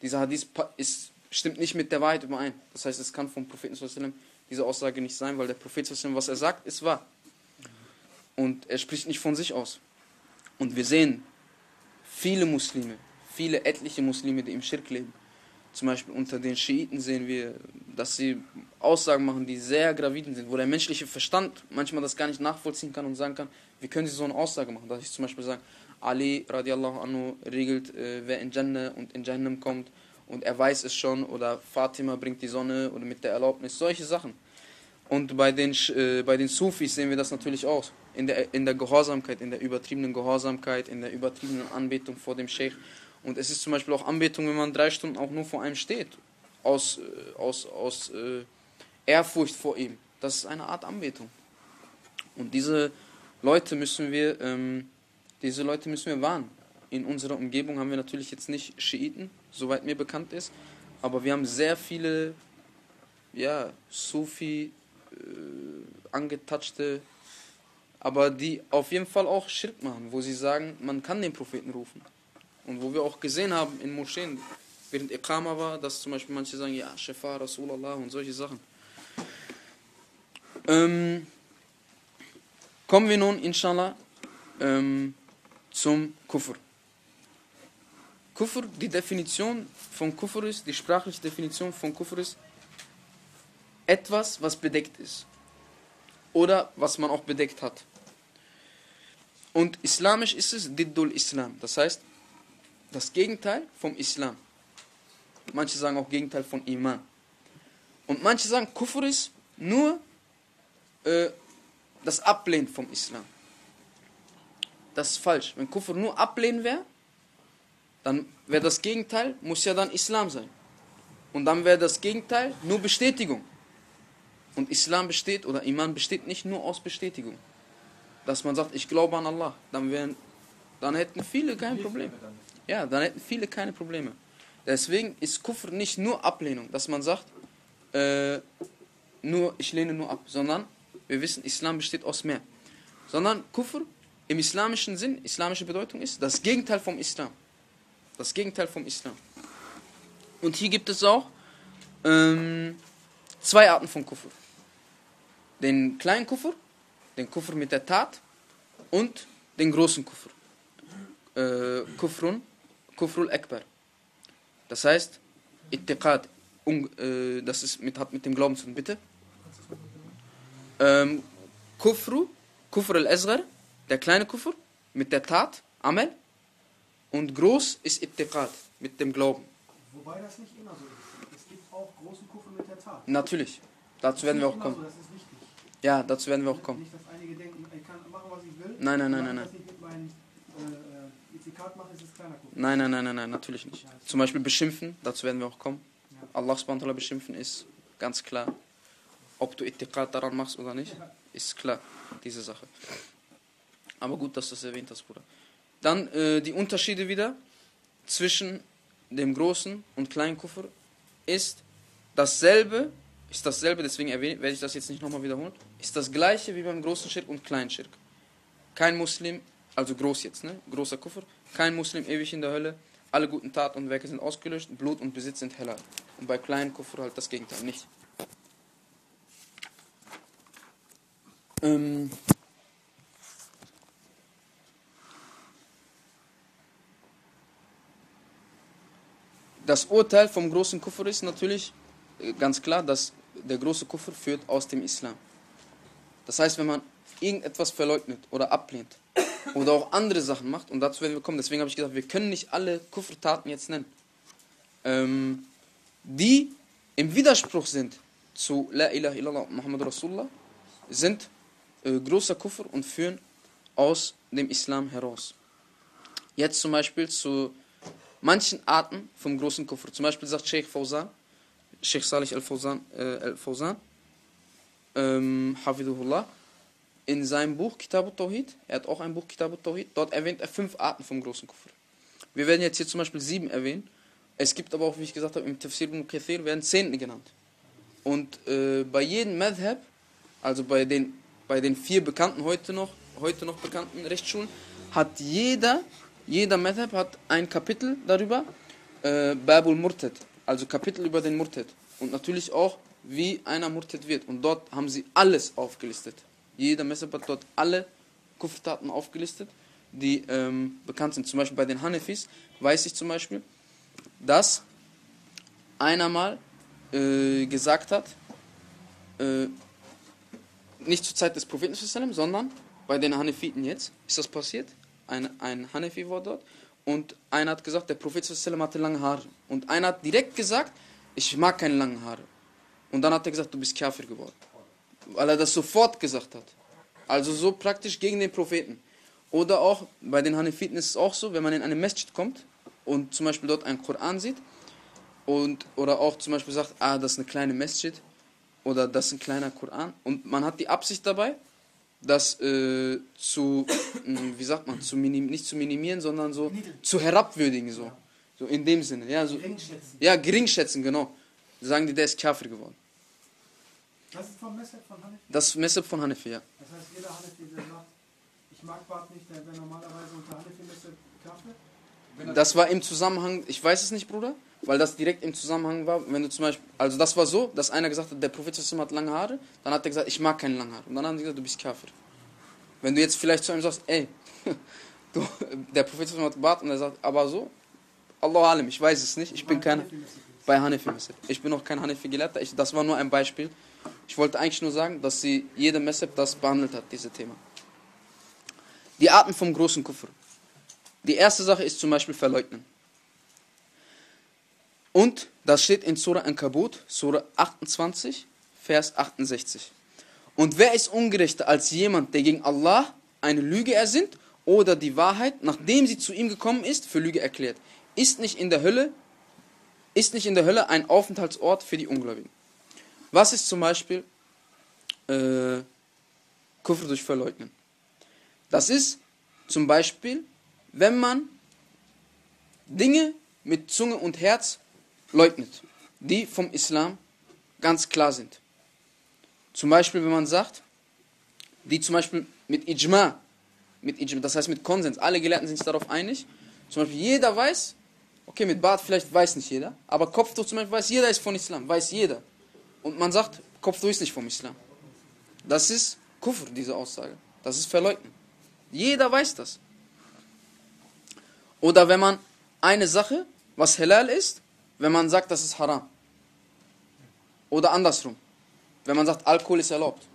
dieser Hadith ist, stimmt nicht mit der Wahrheit überein. Das heißt, es kann vom Propheten wasallam diese Aussage nicht sein, weil der Prophet wasallam, was er sagt, ist wahr. Und er spricht nicht von sich aus. Und wir sehen viele Muslime, viele etliche Muslime, die im Schirk leben. Zum Beispiel unter den Schiiten sehen wir, dass sie Aussagen machen, die sehr graviden sind, wo der menschliche Verstand manchmal das gar nicht nachvollziehen kann und sagen kann, wie können sie so eine Aussage machen? Dass ich zum Beispiel sage, Ali radiallahu anhu regelt, äh, wer in Jannah und in Jahannam kommt und er weiß es schon oder Fatima bringt die Sonne oder mit der Erlaubnis, solche Sachen. Und bei den, äh, bei den Sufis sehen wir das natürlich auch. In der, in der Gehorsamkeit, in der übertriebenen Gehorsamkeit, in der übertriebenen Anbetung vor dem Sheikh. Und es ist zum Beispiel auch Anbetung, wenn man drei Stunden auch nur vor einem steht. Aus, äh, aus, aus äh, Ehrfurcht vor ihm. Das ist eine Art Anbetung. Und diese Leute müssen wir, ähm, diese Leute müssen wir warnen. In unserer Umgebung haben wir natürlich jetzt nicht Schiiten, soweit mir bekannt ist, aber wir haben sehr viele, ja, Sufi, äh, angetatschte, aber die auf jeden Fall auch Schirk machen, wo sie sagen, man kann den Propheten rufen. Und wo wir auch gesehen haben in Moscheen, während Iqama war, dass zum Beispiel manche sagen, ja, Shafa, Rasulallah und solche Sachen. Ähm, kommen wir nun, inshallah, ähm, zum Kufr. Kufr, die Definition von Kufr ist, die sprachliche Definition von Kufr ist, etwas, was bedeckt ist. Oder was man auch bedeckt hat. Und islamisch ist es Diddul Islam. Das heißt, das Gegenteil vom Islam. Manche sagen auch Gegenteil von Iman. Und manche sagen, Kufr ist nur äh, das Ablehnen vom Islam. Das ist falsch. Wenn Kufr nur Ablehnen wäre, dann wäre das Gegenteil, muss ja dann Islam sein. Und dann wäre das Gegenteil nur Bestätigung. Und Islam besteht oder Iman besteht nicht nur aus Bestätigung. Dass man sagt, ich glaube an Allah. Dann, wären, dann hätten viele kein Problem. Ja, dann hätten viele keine Probleme. Deswegen ist Kufr nicht nur Ablehnung, dass man sagt, äh, nur ich lehne nur ab, sondern wir wissen, Islam besteht aus mehr. Sondern Kufr im islamischen Sinn, islamische Bedeutung ist das Gegenteil vom Islam. Das Gegenteil vom Islam. Und hier gibt es auch ähm, zwei Arten von Kufr. Den kleinen Kufr, den Kufr mit der Tat und den großen Kufr. Äh, Kufrun, Kufrul Akbar. Das heißt, Ittiqad, un, äh, das ist mit, hat mit dem Glauben zu tun, bitte. Ähm, Kufru, Kufr al-Azghar, der kleine Kufr, mit der Tat, Amal. Und groß ist Ittiqad, mit dem Glauben. Wobei das nicht immer so ist. Es gibt auch großen Kuffer mit der Tat. Natürlich. Dazu werden wir auch kommen. So, das ist wichtig. Ja, dazu werden wir auch kommen. Nicht, dass einige denken, ich kann machen, was ich will. Nein, nein, nein, nein, mit meinem äh, äh, Ethikat mache, ist es kleiner Kuffer. Nein, nein, nein, nein, nein, natürlich nicht. Zum Beispiel beschimpfen, dazu werden wir auch kommen. Allah subhanahu beschimpfen ist ganz klar. Ob du Ittiqad daran machst oder nicht, ist klar, diese Sache. Aber gut, dass du das erwähnt hast, Bruder. Dann äh, die Unterschiede wieder zwischen dem großen und kleinen Kuffer ist dasselbe, ist dasselbe, deswegen werde ich das jetzt nicht nochmal wiederholen, ist das gleiche wie beim großen Schirk und kleinen Schirk. Kein Muslim, also groß jetzt, ne? großer Kuffer, kein Muslim ewig in der Hölle, alle guten Taten und Werke sind ausgelöscht, Blut und Besitz sind heller. Und bei kleinen Kuffer halt das Gegenteil, nicht. Ähm, das Urteil vom großen Kuffer ist natürlich äh, ganz klar, dass der große Kuffer führt aus dem Islam. Das heißt, wenn man irgendetwas verleugnet oder ablehnt oder auch andere Sachen macht, und dazu werden wir kommen, deswegen habe ich gesagt, wir können nicht alle Kuffertaten jetzt nennen, ähm, die im Widerspruch sind zu La ilaha illallah Muhammad Rasulullah, sind äh, großer Kuffer und führen aus dem Islam heraus. Jetzt zum Beispiel zu manchen Arten vom großen Kufr. Zum Beispiel sagt Sheikh Fawzan, Sheikh Salih al-Fawzan, äh, al-Fawzan ähm, Hafidullah, in seinem Buch Kitab al-Tawhid, er hat auch ein Buch Kitab al-Tawhid, dort erwähnt er fünf Arten vom großen Kufr. Wir werden jetzt hier zum Beispiel sieben erwähnen. Es gibt aber auch, wie ich gesagt habe, im Tafsir ibn Kathir werden zehn genannt. Und äh, bei jedem Madhab, also bei den, bei den vier bekannten, heute noch, heute noch bekannten Rechtsschulen, hat jeder, jeder Madhab hat ein Kapitel darüber, äh, Babul Murtad, also Kapitel über den Murtad. Und natürlich auch, wie einer Murtad wird. Und dort haben sie alles aufgelistet. Jeder Madhab hat dort alle Kufrtaten aufgelistet, die ähm, bekannt sind. Zum Beispiel bei den Hanefis weiß ich zum Beispiel, dass einer mal äh, gesagt hat, äh, nicht zur Zeit des Propheten, sondern bei den Hanefiten jetzt ist das passiert. Ein, ein Hanefi war dort und einer hat gesagt, der Prophet hatte lange Haare. Und einer hat direkt gesagt, ich mag keine langen Haare. Und dann hat er gesagt, du bist Kafir geworden. weil er das sofort gesagt hat. Also so praktisch gegen den Propheten. Oder auch, bei den Hanefiten ist es auch so, wenn man in eine Masjid kommt und zum Beispiel dort einen Koran sieht und, oder auch zum Beispiel sagt, ah, das ist eine kleine Masjid oder das ist ein kleiner Koran und man hat die Absicht dabei, das äh, zu, mh, wie sagt man, zu minim, nicht zu minimieren, sondern so zu herabwürdigen, so. So in dem Sinne, ja, so, Geringschätzen. ja, geringschätzen, genau. Sagen die, der ist Kafir geworden. Das ist vom Messer von Hanif. Das Messeb von Hanefi, ja. Das heißt, jeder Hanifi, der sagt, ich mag Bart nicht, der wäre normalerweise unter Hanifi-Messer Kaffee. Wenn Das war im Zusammenhang, ich weiß es nicht, Bruder, weil das direkt im Zusammenhang war, wenn du zum Beispiel, also das war so, dass einer gesagt hat, der Prophet hat lange Haare, dann hat er gesagt, ich mag keine langen Haare. Und dann haben die gesagt, du bist Kafir. Wenn du jetzt vielleicht zu ihm sagst, ey, du, der Prophet hat Bart und er sagt, aber so, Allah alim, ich weiß es nicht, ich bin kein, bei Hanefi. Ich bin auch kein Hanefi Gelehrter, ich, das war nur ein Beispiel. Ich wollte eigentlich nur sagen, dass sie jede Messeb das behandelt hat, dieses Thema. Die Arten vom großen Kufr. Die erste Sache ist zum Beispiel verleugnen. Und das steht in Surah Ankabut, Surah 28, Vers 68. Und wer ist ungerechter als jemand, der gegen Allah eine Lüge ersinnt oder die Wahrheit, nachdem sie zu ihm gekommen ist, für Lüge erklärt? Ist nicht in der Hölle, ist nicht in der Hölle ein Aufenthaltsort für die Ungläubigen? Was ist zum Beispiel äh, Kufr durch Verleugnen? Das ist zum Beispiel, wenn man Dinge mit Zunge und Herz leugnet, die vom Islam ganz klar sind. Zum Beispiel, wenn man sagt, die zum Beispiel mit Ijma, mit Ijma, das heißt mit Konsens, alle Gelehrten sind sich darauf einig, zum Beispiel jeder weiß, okay, mit Bart vielleicht weiß nicht jeder, aber Kopftuch zum Beispiel weiß jeder ist von Islam, weiß jeder. Und man sagt, Kopftuch ist nicht vom Islam. Das ist Kufr, diese Aussage. Das ist Verleugnen. Jeder weiß das. Oder wenn man eine Sache, was halal ist, wenn man sagt, das ist haram. Oder andersrum. Wenn man sagt, Alkohol ist erlaubt.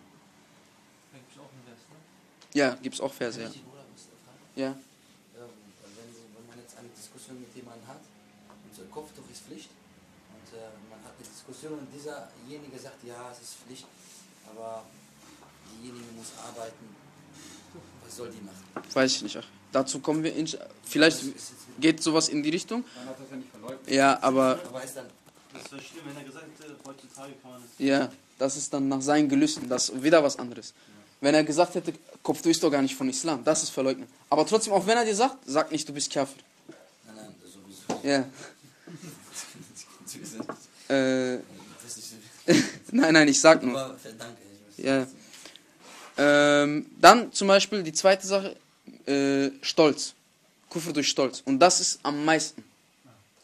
Ja, gibt es auch Verse, ja. Ja. Ähm, wenn, man jetzt eine Diskussion mit jemandem hat, und Kopftuch ist Pflicht, und äh, man hat eine Diskussion und dieserjenige sagt, ja, es ist Pflicht, aber diejenige muss arbeiten, was soll die machen? Weiß ich nicht. Ach. Dazu kommen wir, in, vielleicht Das geht sowas in die Richtung. Dann hat das ja nicht verleugnet. Ja, aber Aber ist dann, Das wäre schlimm, wenn er gesagt hätte, heutzutage kann man es. ja, das ist dann nach seinen Gelüsten, das ist wieder was anderes. Wenn er gesagt hätte, Kopftuch ist doch gar nicht von Islam, das ist Verleugnen. Aber trotzdem, auch wenn er dir sagt, sag nicht, du bist Kafir. nein, nein, sowieso. Ja. Äh, Das nein, nein, ich sag nur. aber danke. Ich Ja. Ähm, dann zum Beispiel die zweite Sache, äh, Stolz. Kufr durch Stolz. Und das ist am meisten.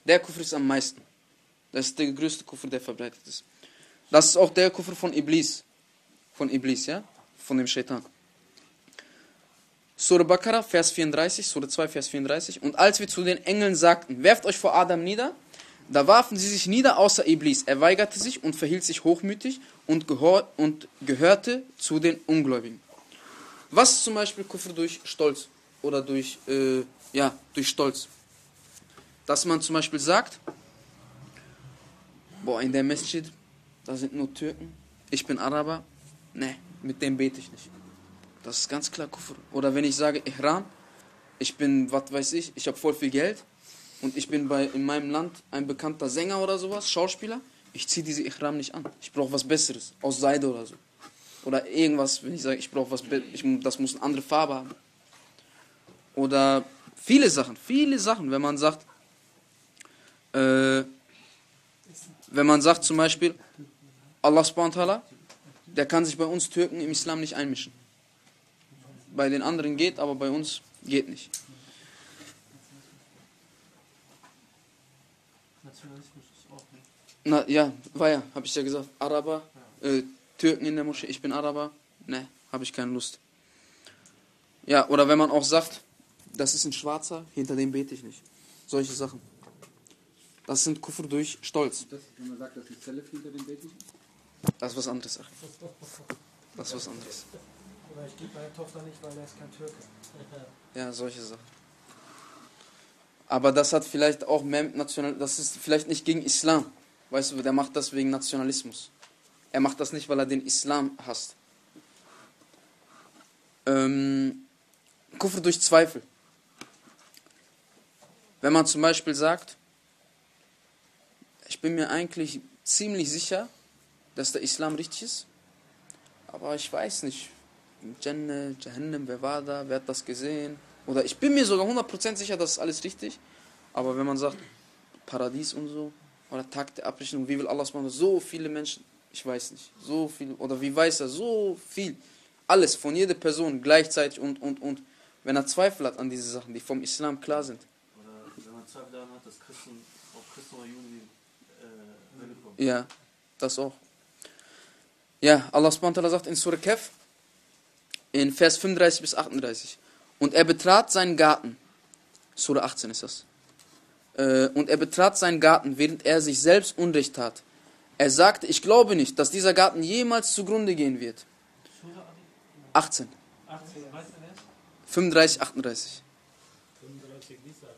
Der Kufr ist am meisten. Das ist der größte Kufr, der verbreitet ist. Das ist auch der Kufr von Iblis. Von Iblis, ja? Von dem Shaitan. Surah Bakara, Vers 34, Surah 2, Vers 34. Und als wir zu den Engeln sagten, werft euch vor Adam nieder, da warfen sie sich nieder außer Iblis. Er weigerte sich und verhielt sich hochmütig und, gehor und gehörte zu den Ungläubigen. Was zum Beispiel Kufr durch Stolz oder durch, äh, ja, durch Stolz? Dass man zum Beispiel sagt, boah, in der Masjid, da sind nur Türken, ich bin Araber, ne, mit dem bete ich nicht. Das ist ganz klar Kufr. Oder wenn ich sage Ihram, ich bin, was weiß ich, ich habe voll viel Geld und ich bin bei, in meinem Land ein bekannter Sänger oder sowas, Schauspieler, ich ziehe diese Ihram nicht an. Ich brauche was Besseres, aus Seide oder so. Oder irgendwas, wenn ich sage, ich brauche was, ich, das muss eine andere Farbe haben. Oder viele Sachen, viele Sachen, wenn man sagt, äh, wenn man sagt zum Beispiel, Allah ta'ala, der kann sich bei uns Türken im Islam nicht einmischen. Bei den anderen geht, aber bei uns geht nicht. Nationalismus ist auch nicht. Na ja, war ja, habe ich ja gesagt. Araber, äh, Türken in der Moschee, ich bin Araber. Ne, habe ich keine Lust. Ja, oder wenn man auch sagt, das ist ein Schwarzer, hinter dem bete ich nicht. Solche Sachen. Das sind Kufr durch Stolz. Das, wenn man sagt, dass die Zelle hinter dem Beten Das ist was anderes. Sache. Das ist was anderes. Oder ich gebe meine Tochter nicht, weil er ist kein Türke. Ja, solche Sachen. Aber das hat vielleicht auch mehr National, das ist vielleicht nicht gegen Islam. Weißt du, der macht das wegen Nationalismus. Er macht das nicht, weil er den Islam hasst. Ähm, Kufr durch Zweifel. Wenn man zum Beispiel sagt, ich bin mir eigentlich ziemlich sicher, dass der Islam richtig ist, aber ich weiß nicht, Jannah, Jahannam, wer war da, wer hat das gesehen? Oder ich bin mir sogar 100% sicher, das ist alles richtig, aber wenn man sagt, Paradies und so, oder Tag der Abrechnung, wie will Allah machen, so viele Menschen, ich weiß nicht, so viel, oder wie weiß er, so viel, alles von jeder Person gleichzeitig und, und, und, wenn er Zweifel hat an diese Sachen, die vom Islam klar sind. Oder wenn man Zweifel daran hat, dass Christen, auch Christen oder Juden äh, Hölle kommen. Ja, das auch. Ja, Allah sagt in Surah Kef, in Vers 35 bis 38, und er betrat seinen Garten, Surah 18 ist das, äh, und er betrat seinen Garten, während er sich selbst Unrecht tat. Er sagte, ich glaube nicht, dass dieser Garten jemals zugrunde gehen wird. 18, 18, weißt du das? 35, 38.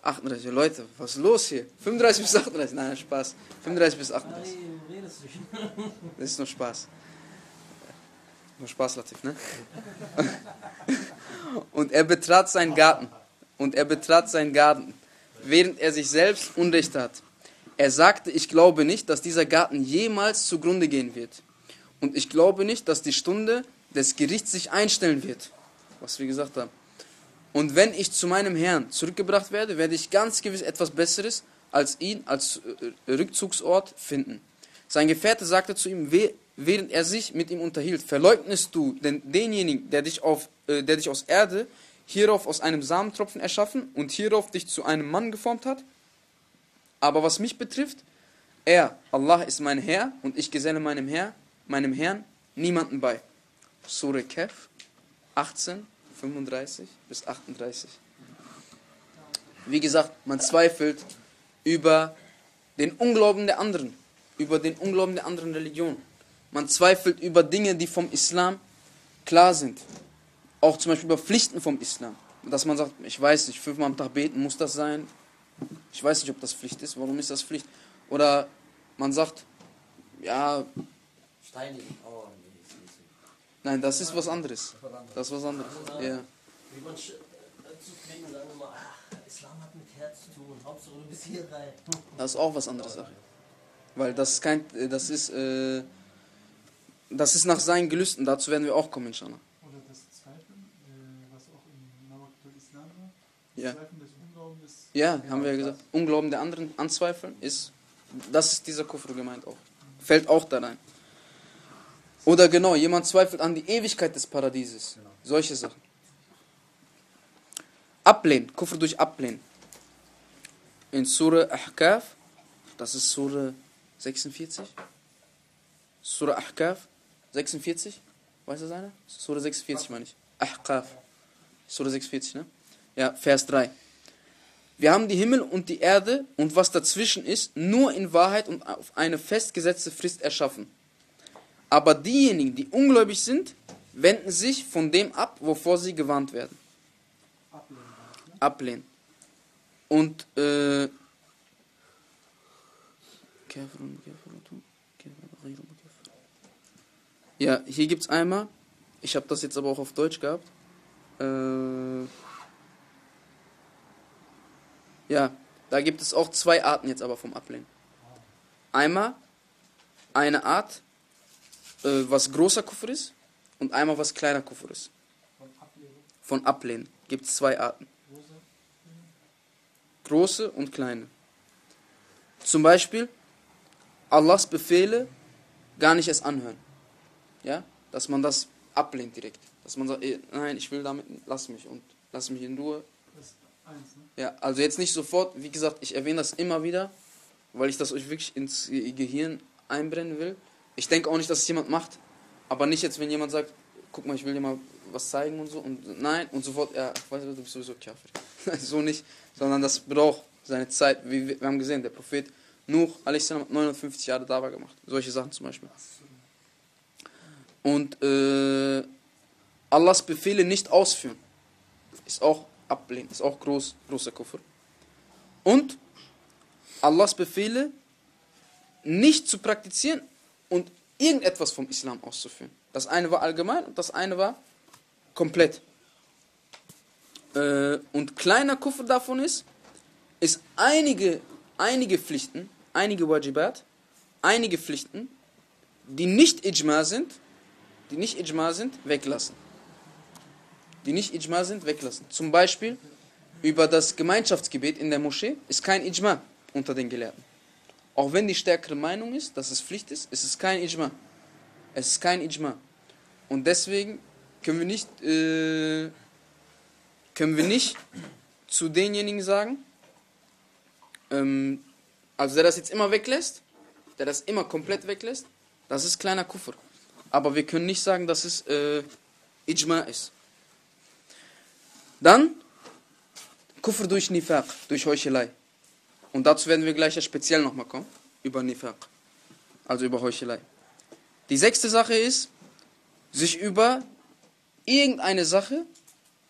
38, Leute, was ist los hier? 35 bis 38, nein, Spaß. 35 bis 38. Nein, redest du schon. Das ist nur Spaß. Nur Spaß, ne? Und er betrat seinen Garten. Und er betrat seinen Garten, während er sich selbst Unrecht hat. Er sagte, ich glaube nicht, dass dieser Garten jemals zugrunde gehen wird. Und ich glaube nicht, dass die Stunde des Gerichts sich einstellen wird. Was wir gesagt haben. Und wenn ich zu meinem Herrn zurückgebracht werde, werde ich ganz gewiss etwas Besseres als ihn als äh, Rückzugsort finden. Sein Gefährte sagte zu ihm, we- während er sich mit ihm unterhielt, verleugnest du denn denjenigen, der dich, auf, äh, der dich aus Erde, hierauf aus einem Samentropfen erschaffen und hierauf dich zu einem Mann geformt hat? Aber was mich betrifft, er, Allah ist mein Herr und ich geselle meinem Herr, meinem Herrn, niemanden bei. Surah Kef 18, 35 bis 38. Wie gesagt, man zweifelt über den Unglauben der anderen, über den Unglauben der anderen Religionen. Man zweifelt über Dinge, die vom Islam klar sind. Auch zum Beispiel über Pflichten vom Islam. Dass man sagt, ich weiß nicht, fünfmal am Tag beten, muss das sein? Ich weiß nicht, ob das Pflicht ist. Warum ist das Pflicht? Oder man sagt, ja, Steinigen. Oh, nein, das ist was anderes. Das ist was anderes. Ja. Wie man äh, zufrieden sagen wir mal, Islam hat mit Herz zu tun, Hauptsache du bist hier rein. Das ist auch was anderes. Weil das ist kein, das ist, äh, das ist nach seinen Gelüsten. Dazu werden wir auch kommen, inshallah. Oder das Zweifeln, äh, was auch im Nawakul Islam war. Das Ja. Zweifeln des Unglaubens. Ja, haben wir ja gesagt. Unglauben der anderen anzweifeln ist, das ist dieser Kufr gemeint auch. Fällt auch da rein. Oder genau, jemand zweifelt an die Ewigkeit des Paradieses. Solche Sachen. Ablehnen, Kufr durch Ablehnen. In Surah Ahkaf, das ist Surah 46. Surah Ahkaf, 46. Weiß das einer? Surah 46 meine ich. Ahkaf. Surah 46, ne? Ja, Vers 3. Wir haben die Himmel und die Erde und was dazwischen ist, nur in Wahrheit und auf eine festgesetzte Frist erschaffen. Aber diejenigen, die ungläubig sind, wenden sich von dem ab, wovor sie gewarnt werden. Ablehnen. Und, äh, ja, hier gibt es einmal, ich habe das jetzt aber auch auf Deutsch gehabt, äh, ja, da gibt es auch zwei Arten jetzt aber vom Ablehnen. Einmal eine Art, äh, was großer Kuffer ist und einmal was kleiner Kuffer ist. Von Ablehnung. Von Ablehnen gibt es zwei Arten. Große und kleine. Zum Beispiel Allahs Befehle gar nicht erst anhören. Ja? Dass man das ablehnt direkt. Dass man sagt, ey, nein, ich will damit, lass mich und lass mich in Ruhe. Das eins, ne? Ja, also jetzt nicht sofort, wie gesagt, ich erwähne das immer wieder, weil ich das euch wirklich ins Gehirn einbrennen will. Ich denke auch nicht, dass es jemand macht, aber nicht jetzt, wenn jemand sagt, guck mal, ich will dir mal was zeigen und so und nein und sofort, ja, ich weiß, du bist sowieso Kafir. so nicht, sondern das braucht seine Zeit. Wie wir wir haben gesehen, der Prophet Nuh, a.s. hat 59 Jahre Dawa gemacht. Solche Sachen zum Beispiel. Und äh, Allahs Befehle nicht ausführen, ist auch ablehnen, ist auch groß, großer Kufr. Und Allahs Befehle nicht zu praktizieren und irgendetwas vom Islam auszuführen. Das eine war allgemein und das eine war komplett. Äh, und kleiner Kufr davon ist, ist einige, einige Pflichten, einige Wajibat, einige Pflichten, die nicht Ijma sind, die nicht Ijma sind, weglassen. Die nicht Ijma sind, weglassen. Zum Beispiel über das Gemeinschaftsgebet in der Moschee ist kein Ijma unter den Gelehrten. Auch wenn die stärkere Meinung ist, dass es Pflicht ist, ist es kein Ijma. Es ist kein Ijma. Und deswegen können wir nicht, äh, können wir nicht zu denjenigen sagen, ähm, also der das jetzt immer weglässt, der das immer komplett weglässt, das ist kleiner Kuffer. Aber wir können nicht sagen, dass es äh, Ijma ist. Dann Kufr durch Nifaq, durch Heuchelei. Und dazu werden wir gleich ja speziell nochmal kommen, über Nifaq, also über Heuchelei. Die sechste Sache ist, sich über irgendeine Sache,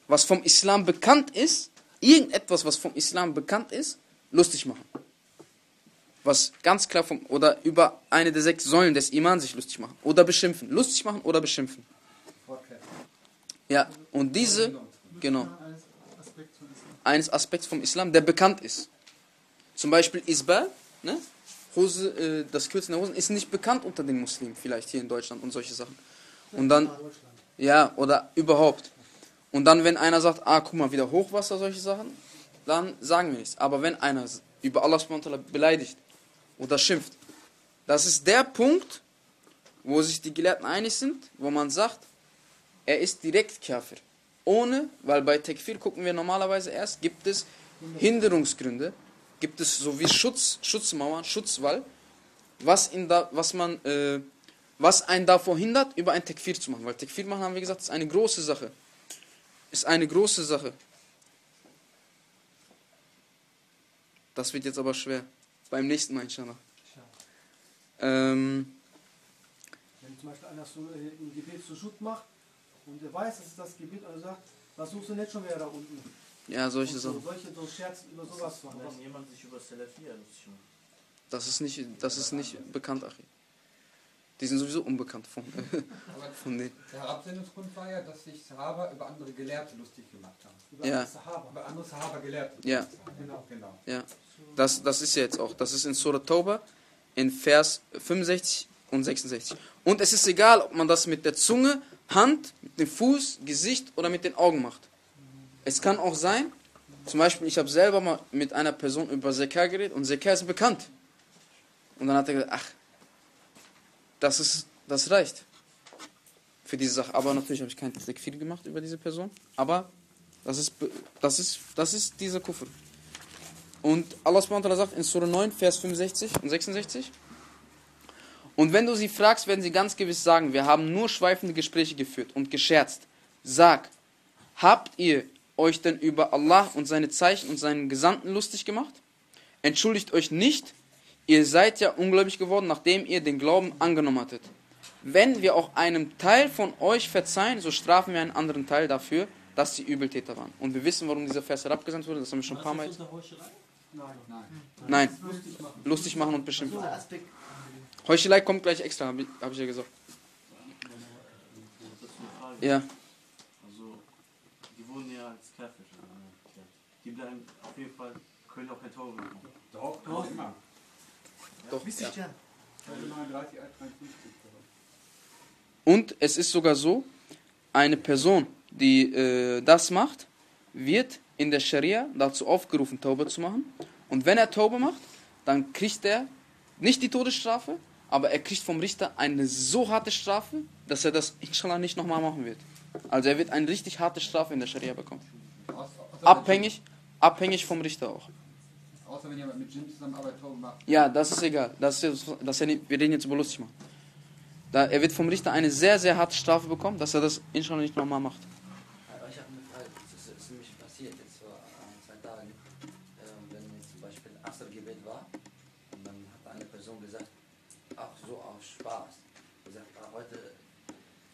was vom Islam bekannt ist, irgendetwas, was vom Islam bekannt ist, lustig machen. Was ganz klar vom, oder über eine der sechs Säulen des Iman sich lustig machen. Oder beschimpfen. Lustig machen oder beschimpfen. Ja, und diese, genau, eines Aspekts vom Islam, der bekannt ist. Zum Beispiel Isbal, ne? Hose, äh, das Kürzen der Hosen ist nicht bekannt unter den Muslimen, vielleicht hier in Deutschland und solche Sachen. Und dann, ja, oder überhaupt. Und dann, wenn einer sagt, ah, guck mal, wieder Hochwasser, solche Sachen, dann sagen wir nichts. Aber wenn einer über Allah beleidigt oder schimpft, das ist der Punkt, wo sich die Gelehrten einig sind, wo man sagt, er ist direkt Kafir. Ohne, weil bei Tekfir gucken wir normalerweise erst, gibt es Hinderungsgründe, gibt es so wie Schutz, Schutzmauern, Schutzwall, was, ihn da, was, man, äh, was einen davor hindert, über ein Tekfir zu machen. Weil Tekfir machen, haben wir gesagt, ist eine große Sache. Ist eine große Sache. Das wird jetzt aber schwer. Beim nächsten Mal, inshallah. Ähm, Wenn zum Beispiel einer so äh, ein Gebet zu Schut macht und er weiß, dass es das Gebet er sagt, was suchst du nicht schon wieder da unten? ja, solche so, Sachen. solche so Scherz über sowas Warum machen. jemand sich über Salafia lustig macht. Das ist nicht, das ist nicht bekannt, Achi. Die sind sowieso unbekannt von, von denen. der Absendungsgrund war ja, dass sich Sahaba über andere Gelehrte lustig gemacht haben. Über Ja. Sahaba. Über andere Sahaba Gelehrte. Ja. Genau, genau. Ja, das, das ist ja jetzt auch. Das ist in Surah Tauba in Vers 65 und 66. Und es ist egal, ob man das mit der Zunge, Hand, mit dem Fuß, Gesicht oder mit den Augen macht. Es kann auch sein, zum Beispiel, ich habe selber mal mit einer Person über Sekar geredet und Sekar ist bekannt. Und dann hat er gesagt, ach, das, ist, das reicht für diese Sache. Aber natürlich habe ich kein Tekfir gemacht über diese Person. Aber das ist, das ist, das ist dieser Kufr. Und Allah ta'ala sagt in Surah 9, Vers 65 und 66. Und wenn du sie fragst, werden sie ganz gewiss sagen, wir haben nur schweifende Gespräche geführt und gescherzt. Sag, habt ihr euch denn über Allah und seine Zeichen und seinen Gesandten lustig gemacht? Entschuldigt euch nicht, ihr seid ja ungläubig geworden, nachdem ihr den Glauben angenommen hattet. Wenn wir auch einem Teil von euch verzeihen, so strafen wir einen anderen Teil dafür, dass sie Übeltäter waren. Und wir wissen, warum dieser Vers herabgesandt wurde, das haben wir schon ein paar Mal. Nein. Nein. Nein, Lustig machen. lustig machen und beschimpfen. Heuchelei kommt gleich extra, habe ich, hab ich ja gesagt. Ja, Also, die wurden ja als erklärt. Die bleiben auf jeden Fall, können auch kein Tor bekommen. Doch, doch. Doch. Wisst Ja. ihr, 39, 53. Und es ist sogar so, eine Person, die äh, das macht, wird in der Scharia dazu aufgerufen, Tauba zu machen. Und wenn er Tauba macht, dann kriegt er nicht die Todesstrafe, aber er kriegt vom Richter eine so harte Strafe, dass er das inshallah nicht nochmal machen wird. Also er wird eine richtig harte Strafe in der Scharia bekommen. Abhängig, abhängig vom Richter auch. Außer wenn jemand mit Jim zusammenarbeitet, Tauben macht. Ja, das ist egal. Das ist, das ist wir reden jetzt über lustig machen. Da, er wird vom Richter eine sehr, sehr harte Strafe bekommen, dass er das inshallah nicht nochmal macht. Aber ich habe eine Frage, das ist, ist nämlich passiert jetzt vor ein, zwei Tagen. Ähm, wenn jetzt zum Beispiel Asr-Gebet war und dann hat eine Person gesagt, ach so aus Spaß. Gesagt, ah, heute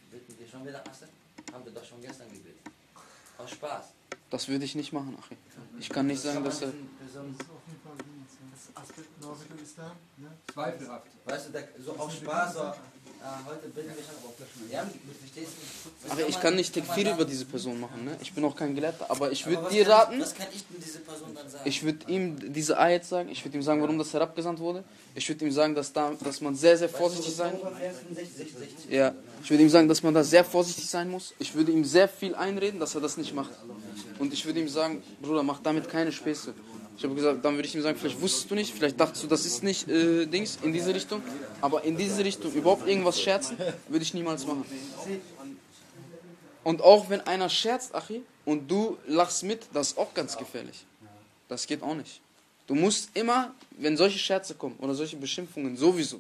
beten wir schon wieder Asr? Haben wir doch schon gestern gebetet. Aus Spaß. Das würde ich nicht machen, Achi. Ich kann nicht sagen, dass er. Zweifelhaft. Weißt du, da, so auf Spaß, so, ah, heute wir schon auf. Ja, du verstehst nicht. Aber ich kann nicht Tekfir über diese Person machen, ne? Ich bin auch kein Gelehrter, aber ich würde was dir raten, Ich, was kann ich denn diese Person dann sagen? ich würde ihm diese Ayat sagen, ich würde ihm sagen, warum das herabgesandt wurde. Ich würde ihm sagen, dass, da, dass man sehr, sehr vorsichtig sein muss. Ja, ich würde ihm sagen, dass man da sehr vorsichtig sein muss. Ich würde ihm sehr viel einreden, dass er das nicht macht. Und ich würde ihm sagen, Bruder, mach damit keine Späße. Ich habe gesagt, dann würde ich ihm sagen, vielleicht wusstest du nicht, vielleicht dachtest du, das ist nicht äh, Dings in diese Richtung, aber in diese Richtung überhaupt irgendwas scherzen, würde ich niemals machen. Und auch wenn einer scherzt, Achi, und du lachst mit, das ist auch ganz gefährlich. Das geht auch nicht. Du musst immer, wenn solche Scherze kommen oder solche Beschimpfungen sowieso,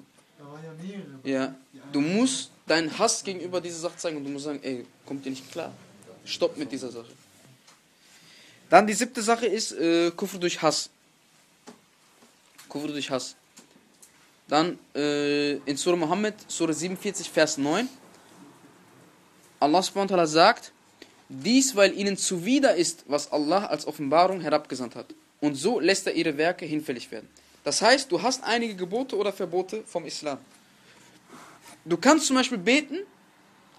ja, du musst deinen Hass gegenüber dieser Sache zeigen und du musst sagen, ey, kommt dir nicht klar. Stopp mit dieser Sache. Dann die siebte Sache ist äh, Kufr durch Hass. Kufr durch Hass. Dann äh, in Surah Muhammad, Surah 47, Vers 9. Allah subhanahu sagt, dies, weil ihnen zuwider ist, was Allah als Offenbarung herabgesandt hat. Und so lässt er ihre Werke hinfällig werden. Das heißt, du hast einige Gebote oder Verbote vom Islam. Du kannst zum Beispiel beten,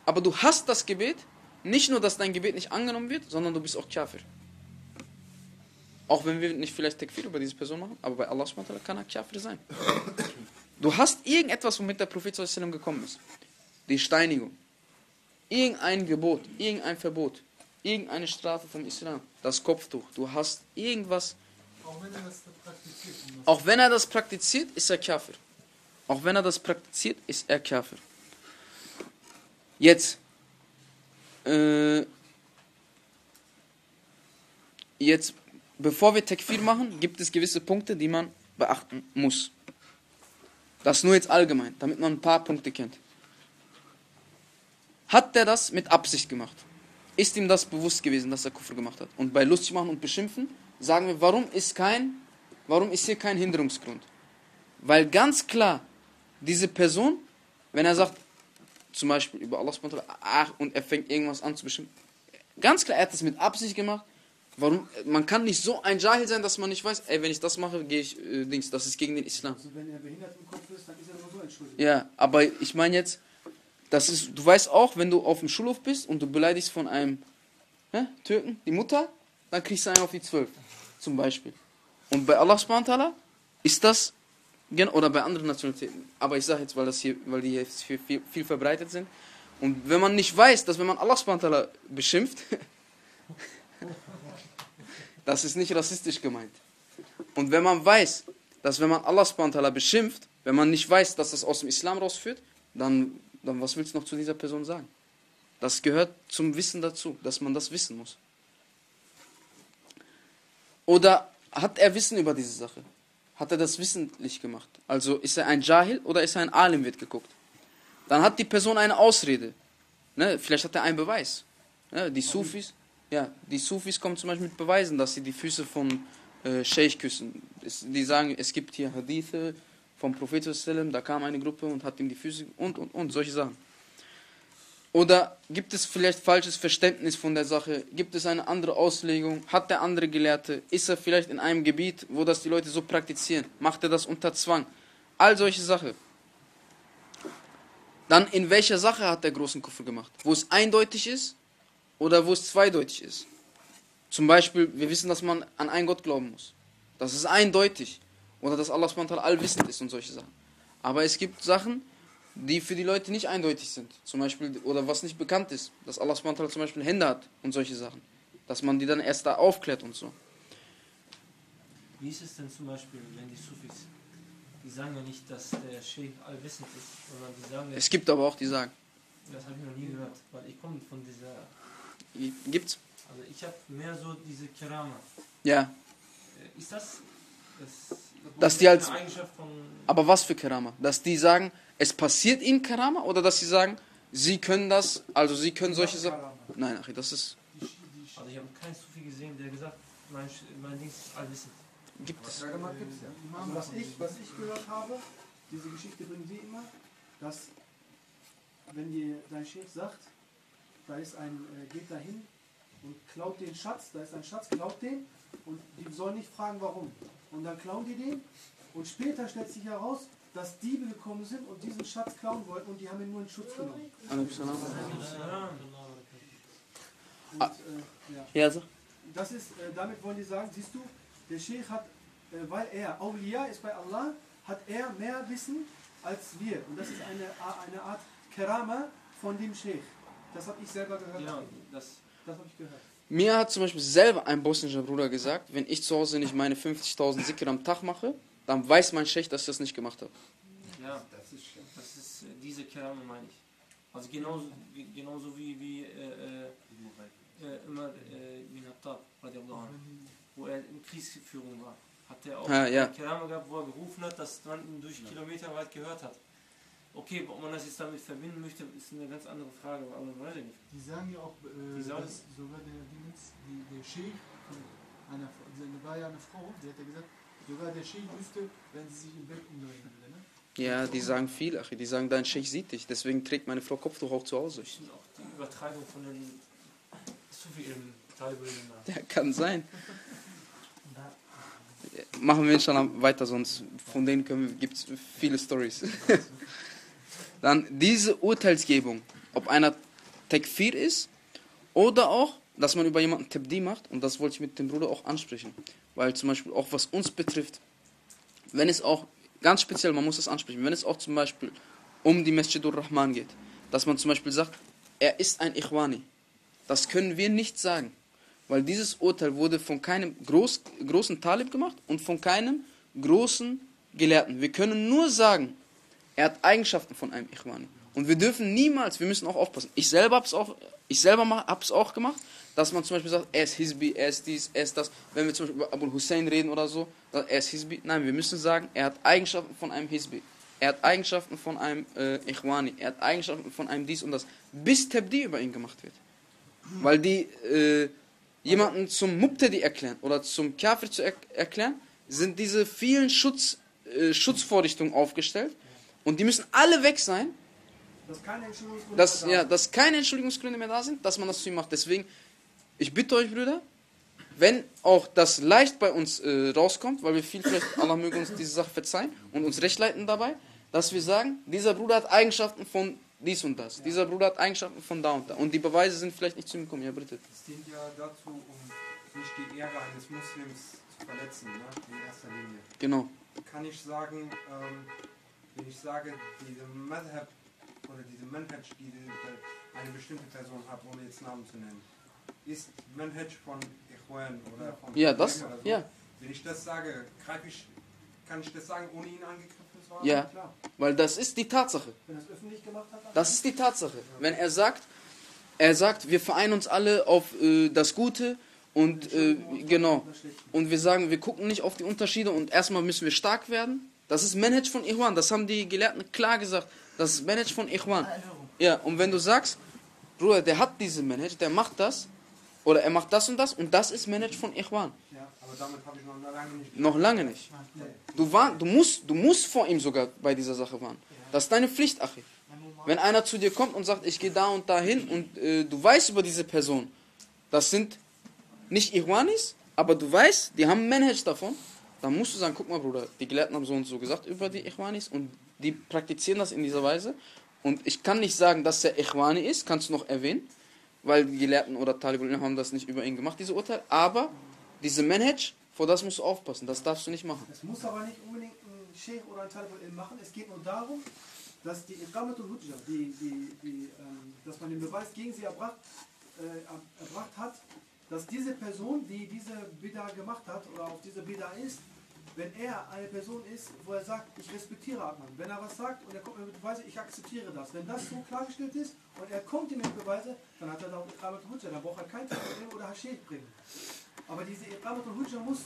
aber du hast das Gebet, nicht nur, dass dein Gebet nicht angenommen wird, sondern du bist auch Kafir. Auch wenn wir nicht vielleicht Tekfir über diese Person machen, aber bei Allah subhanahu kann er Kafir sein. Du hast irgendetwas, womit der Prophet wasallam gekommen ist. Die Steinigung. Irgendein Gebot, irgendein Verbot, irgendeine Strafe vom Islam, das Kopftuch. Du hast irgendwas, Auch wenn er das praktiziert. auch wenn er das praktiziert, ist er Kafir. Auch wenn er das praktiziert, ist er Kafir. Jetzt, äh, jetzt, bevor wir Tekfir machen, gibt es gewisse Punkte, die man beachten muss. Das nur jetzt allgemein, damit man ein paar Punkte kennt. Hat der das mit Absicht gemacht? Ist ihm das bewusst gewesen, dass er Kufr gemacht hat? Und bei lustig machen und beschimpfen, sagen wir, warum ist kein, warum ist hier kein Hinderungsgrund? Weil ganz klar, diese Person, wenn er sagt, zum Beispiel über Allah ach, und er fängt irgendwas an zu beschimpfen, ganz klar, er hat das mit Absicht gemacht. Warum? Man kann nicht so ein Jahil sein, dass man nicht weiß, ey, wenn ich das mache, gehe ich, äh, Dings, das ist gegen den Islam. Also wenn er behindert im Kopf ist, dann ist er immer so entschuldigt. Ja, aber ich meine jetzt, das ist, du weißt auch, wenn du auf dem Schulhof bist und du beleidigst von einem hä, Türken die Mutter, dann kriegst du einen auf die zwölf, zum Beispiel. Und bei Allah subhanahu ist das, oder bei anderen Nationalitäten, aber ich sage jetzt, weil, das hier, weil die jetzt viel, viel, viel verbreitet sind, und wenn man nicht weiß, dass wenn man Allah subhanahu beschimpft, das ist nicht rassistisch gemeint. Und wenn man weiß, dass wenn man Allah subhanahu beschimpft, wenn man nicht weiß, dass das aus dem Islam rausführt, dann, dann was willst du noch zu dieser Person sagen? Das gehört zum Wissen dazu, dass man das wissen muss. Oder hat er Wissen über diese Sache? Hat er das wissentlich gemacht? Also ist er ein Jahil oder ist er ein Alim, wird geguckt. Dann hat die Person eine Ausrede. Ne? Vielleicht hat er einen Beweis. Ne? Die Sufis, ja, die Sufis kommen zum Beispiel mit Beweisen, dass sie die Füße von äh, Sheikh küssen. Es, die sagen, es gibt hier Hadithe vom Prophet, sallam, da kam eine Gruppe und hat ihm die Füße und und und solche Sachen. Oder gibt es vielleicht falsches Verständnis von der Sache? Gibt es eine andere Auslegung? Hat der andere Gelehrte? Ist er vielleicht in einem Gebiet, wo das die Leute so praktizieren? Macht er das unter Zwang? All solche Sachen. Dann in welcher Sache hat der großen Kuffer gemacht? Wo es eindeutig ist oder wo es zweideutig ist? Zum Beispiel, wir wissen, dass man an einen Gott glauben muss. Das ist eindeutig. Oder dass Allah ta'ala allwissend ist und solche Sachen. Aber es gibt Sachen, die für die Leute nicht eindeutig sind. Zum Beispiel, oder was nicht bekannt ist. Dass Allah ta'ala zum Beispiel Hände hat und solche Sachen. Dass man die dann erst da aufklärt und so. Wie ist es denn zum Beispiel, wenn die Sufis, die sagen ja nicht, dass der Sheikh allwissend ist, sondern die sagen, ja, Es gibt aber auch, die sagen. das habe ich noch nie gehört, weil ich komme von dieser, Gibt's? also ich habe mehr so diese Kerama. Ja. Äh, Ist das, das Dass die als- eine Eigenschaft von, Aber was für Karama? Dass die sagen, es passiert ihnen Karama oder dass sie sagen, sie können das, also sie können solche Sachen. Nein, Achi, das ist. also ich habe keinen Sufi gesehen, der gesagt, mein, mein Ding ist allwissend. Gibt es. Ja, ja. Also was ich, was ich gehört habe, diese Geschichte bringen sie immer, dass wenn dir dein Chef sagt, da ist ein, äh, geht dahin und klaut den Schatz, da ist ein Schatz, klaut den und die sollen nicht fragen warum. Und dann klauen die den Und später stellt sich heraus, dass Diebe gekommen sind und diesen Schatz klauen wollten und die haben ihn nur in Schutz genommen. Und, Ah. äh, ja. Das ist, äh, damit wollen die sagen, siehst du, der Sheikh hat, äh, weil er Awliya ist bei Allah, hat er mehr Wissen als wir. Und das ist eine, eine Art Kerama von dem Sheikh. Das habe ich selber gehört. Ja, das, Das habe ich gehört. Mir hat zum Beispiel selber ein bosnischer Bruder gesagt, wenn ich zu Hause nicht meine 50.000 Sikr am Tag mache, dann weiß mein Sheikh, dass ich das nicht gemacht habe. ja, Das ist das ist äh, diese Kerame meine ich. Also genauso wie, genauso wie, wie äh, äh, äh, immer äh, wie Nattab, radiallahu anhu, wo er in Kriegsführung war. Hat er auch Ah, ja. eine Kerame gehabt, wo er gerufen hat, dass man ihn durch Kilometer weit gehört hat. Okay, ob man das jetzt damit verbinden möchte, ist eine ganz andere Frage, aber weiß ich nicht. Die sagen ja auch, äh, Die sagen- dass sogar der Dingens, die, der Sheikh einer Frau, da war ja eine Frau, die hat ja gesagt, sogar der Sheikh wüsste, wenn sie sich im Bett umdrehen würde. Ne? Ja, die sagen viel, Achi. Die sagen, dein Sheikh sieht dich, deswegen trägt meine Frau Kopftuch auch zu Hause. Ich auch die Übertreibung von den da. Ja, kann sein. Machen wir inshallah weiter, sonst von denen gibt es viele Stories. Dann diese Urteilsgebung, ob einer Tekfir ist oder auch, dass man über jemanden Tabdi macht, und das wollte ich mit dem Bruder auch ansprechen, weil zum Beispiel auch was uns betrifft, wenn es auch, ganz speziell, man muss das ansprechen, wenn es auch zum Beispiel um die Masjidur Rahman geht, dass man zum Beispiel sagt, er ist ein Ikhwani, das können wir nicht sagen. Weil dieses Urteil wurde von keinem groß, großen Talib gemacht und von keinem großen Gelehrten. Wir können nur sagen, er hat Eigenschaften von einem Ikhwani. Und wir dürfen niemals, wir müssen auch aufpassen. Ich selber habe es auch, ich selber habe es auch gemacht, dass man zum Beispiel sagt, er ist Hizbi, er ist dies, er ist das. Wenn wir zum Beispiel über Abu Hussein reden oder so, er ist Hizbi. Nein, wir müssen sagen, er hat Eigenschaften von einem Hizbi. Er hat Eigenschaften von einem äh, Ikhwani. Er hat Eigenschaften von einem dies und das. Bis Tabdi über ihn gemacht wird. Weil die äh, jemanden zum Mubtadi erklären oder zum Kafir zu er erklären, sind diese vielen Schutz, äh, Schutzvorrichtungen aufgestellt und die müssen alle weg sein, Dass keine Entschuldigungsgründe dass, mehr da ja, sind. dass keine Entschuldigungsgründe mehr da sind, dass man das zu ihm macht. Deswegen, ich bitte euch, Brüder, wenn auch das leicht bei uns äh, rauskommt, weil wir viel vielleicht, Allah möge uns diese Sache verzeihen und uns recht leiten dabei, dass wir sagen, dieser Bruder hat Eigenschaften von dies und das, dieser Bruder hat Eigenschaften von da und da und die Beweise sind vielleicht nicht zu ihm gekommen. Ja, bitte. Es dient ja dazu, um nicht die Ehre eines Muslims zu verletzen, ne? in erster Linie. Genau. Kann ich sagen, ähm, wenn ich sage, diese Madhab oder diese Manhaj, die die- eine bestimmte Person hat, ohne jetzt Namen zu nennen, ist Manhaj von Ikhwan oder von Ja, das, oder so. ja, Wenn ich das sage, greife ich, kann ich das sagen, ohne ihn angegriffen zu haben? ja, Klar, weil das ist die Tatsache. wenn er es öffentlich gemacht hat, dann Das ist die Tatsache. Wenn er sagt, er sagt, wir vereinen uns alle auf äh, das Gute und äh, genau. Und wir sagen, wir gucken nicht auf die Unterschiede und erstmal müssen wir stark werden. Das ist Manage von Ikhwan. Das haben die Gelehrten klar gesagt. Das ist Manage von Ikhwan. Ja, und wenn du sagst, Bruder, der hat diese Manage, der macht das, oder er macht das und das, und das ist Manage von Ikhwan. Ja, aber damit habe ich noch lange nicht Noch lange nicht. Du, war, du, musst, du musst vor ihm sogar bei dieser Sache warnen. Das ist deine Pflicht, Achi. Wenn einer zu dir kommt und sagt, ich gehe da und da hin und äh, du weißt über diese Person, das sind nicht Irwanis, aber du weißt, die haben Manhaj davon, dann musst du sagen, guck mal Bruder, die Gelehrten haben so und so gesagt über die Ikhwanis und die praktizieren das in dieser Weise. Und ich kann nicht sagen, dass er Ikhwani ist, kannst du noch erwähnen, weil die Gelehrten oder Talibul haben das nicht über ihn gemacht, diese Urteil. Aber diese Manhaj, vor das musst du aufpassen, das darfst du nicht machen. Es muss aber nicht unbedingt ein Sheikh oder ein Talib al-Ilm machen. Es geht nur darum, dass die Iqamatul Hujja, die, die, die, ähm, dass man den Beweis gegen sie erbracht, äh, er- erbracht hat, dass diese Person, die diese Bida gemacht hat oder auf diese Bida ist, wenn er eine Person ist, wo er sagt, ich respektiere Adnan, wenn er was sagt und er kommt mir mit Beweise, ich akzeptiere das. Wenn das so klargestellt ist und er kommt ihm mit Beweise, dann hat er da auch Iqamatul Hujja, dann braucht er kein al-Ilm oder Hashid bringen. Aber diese Iqamatul Hujja muss,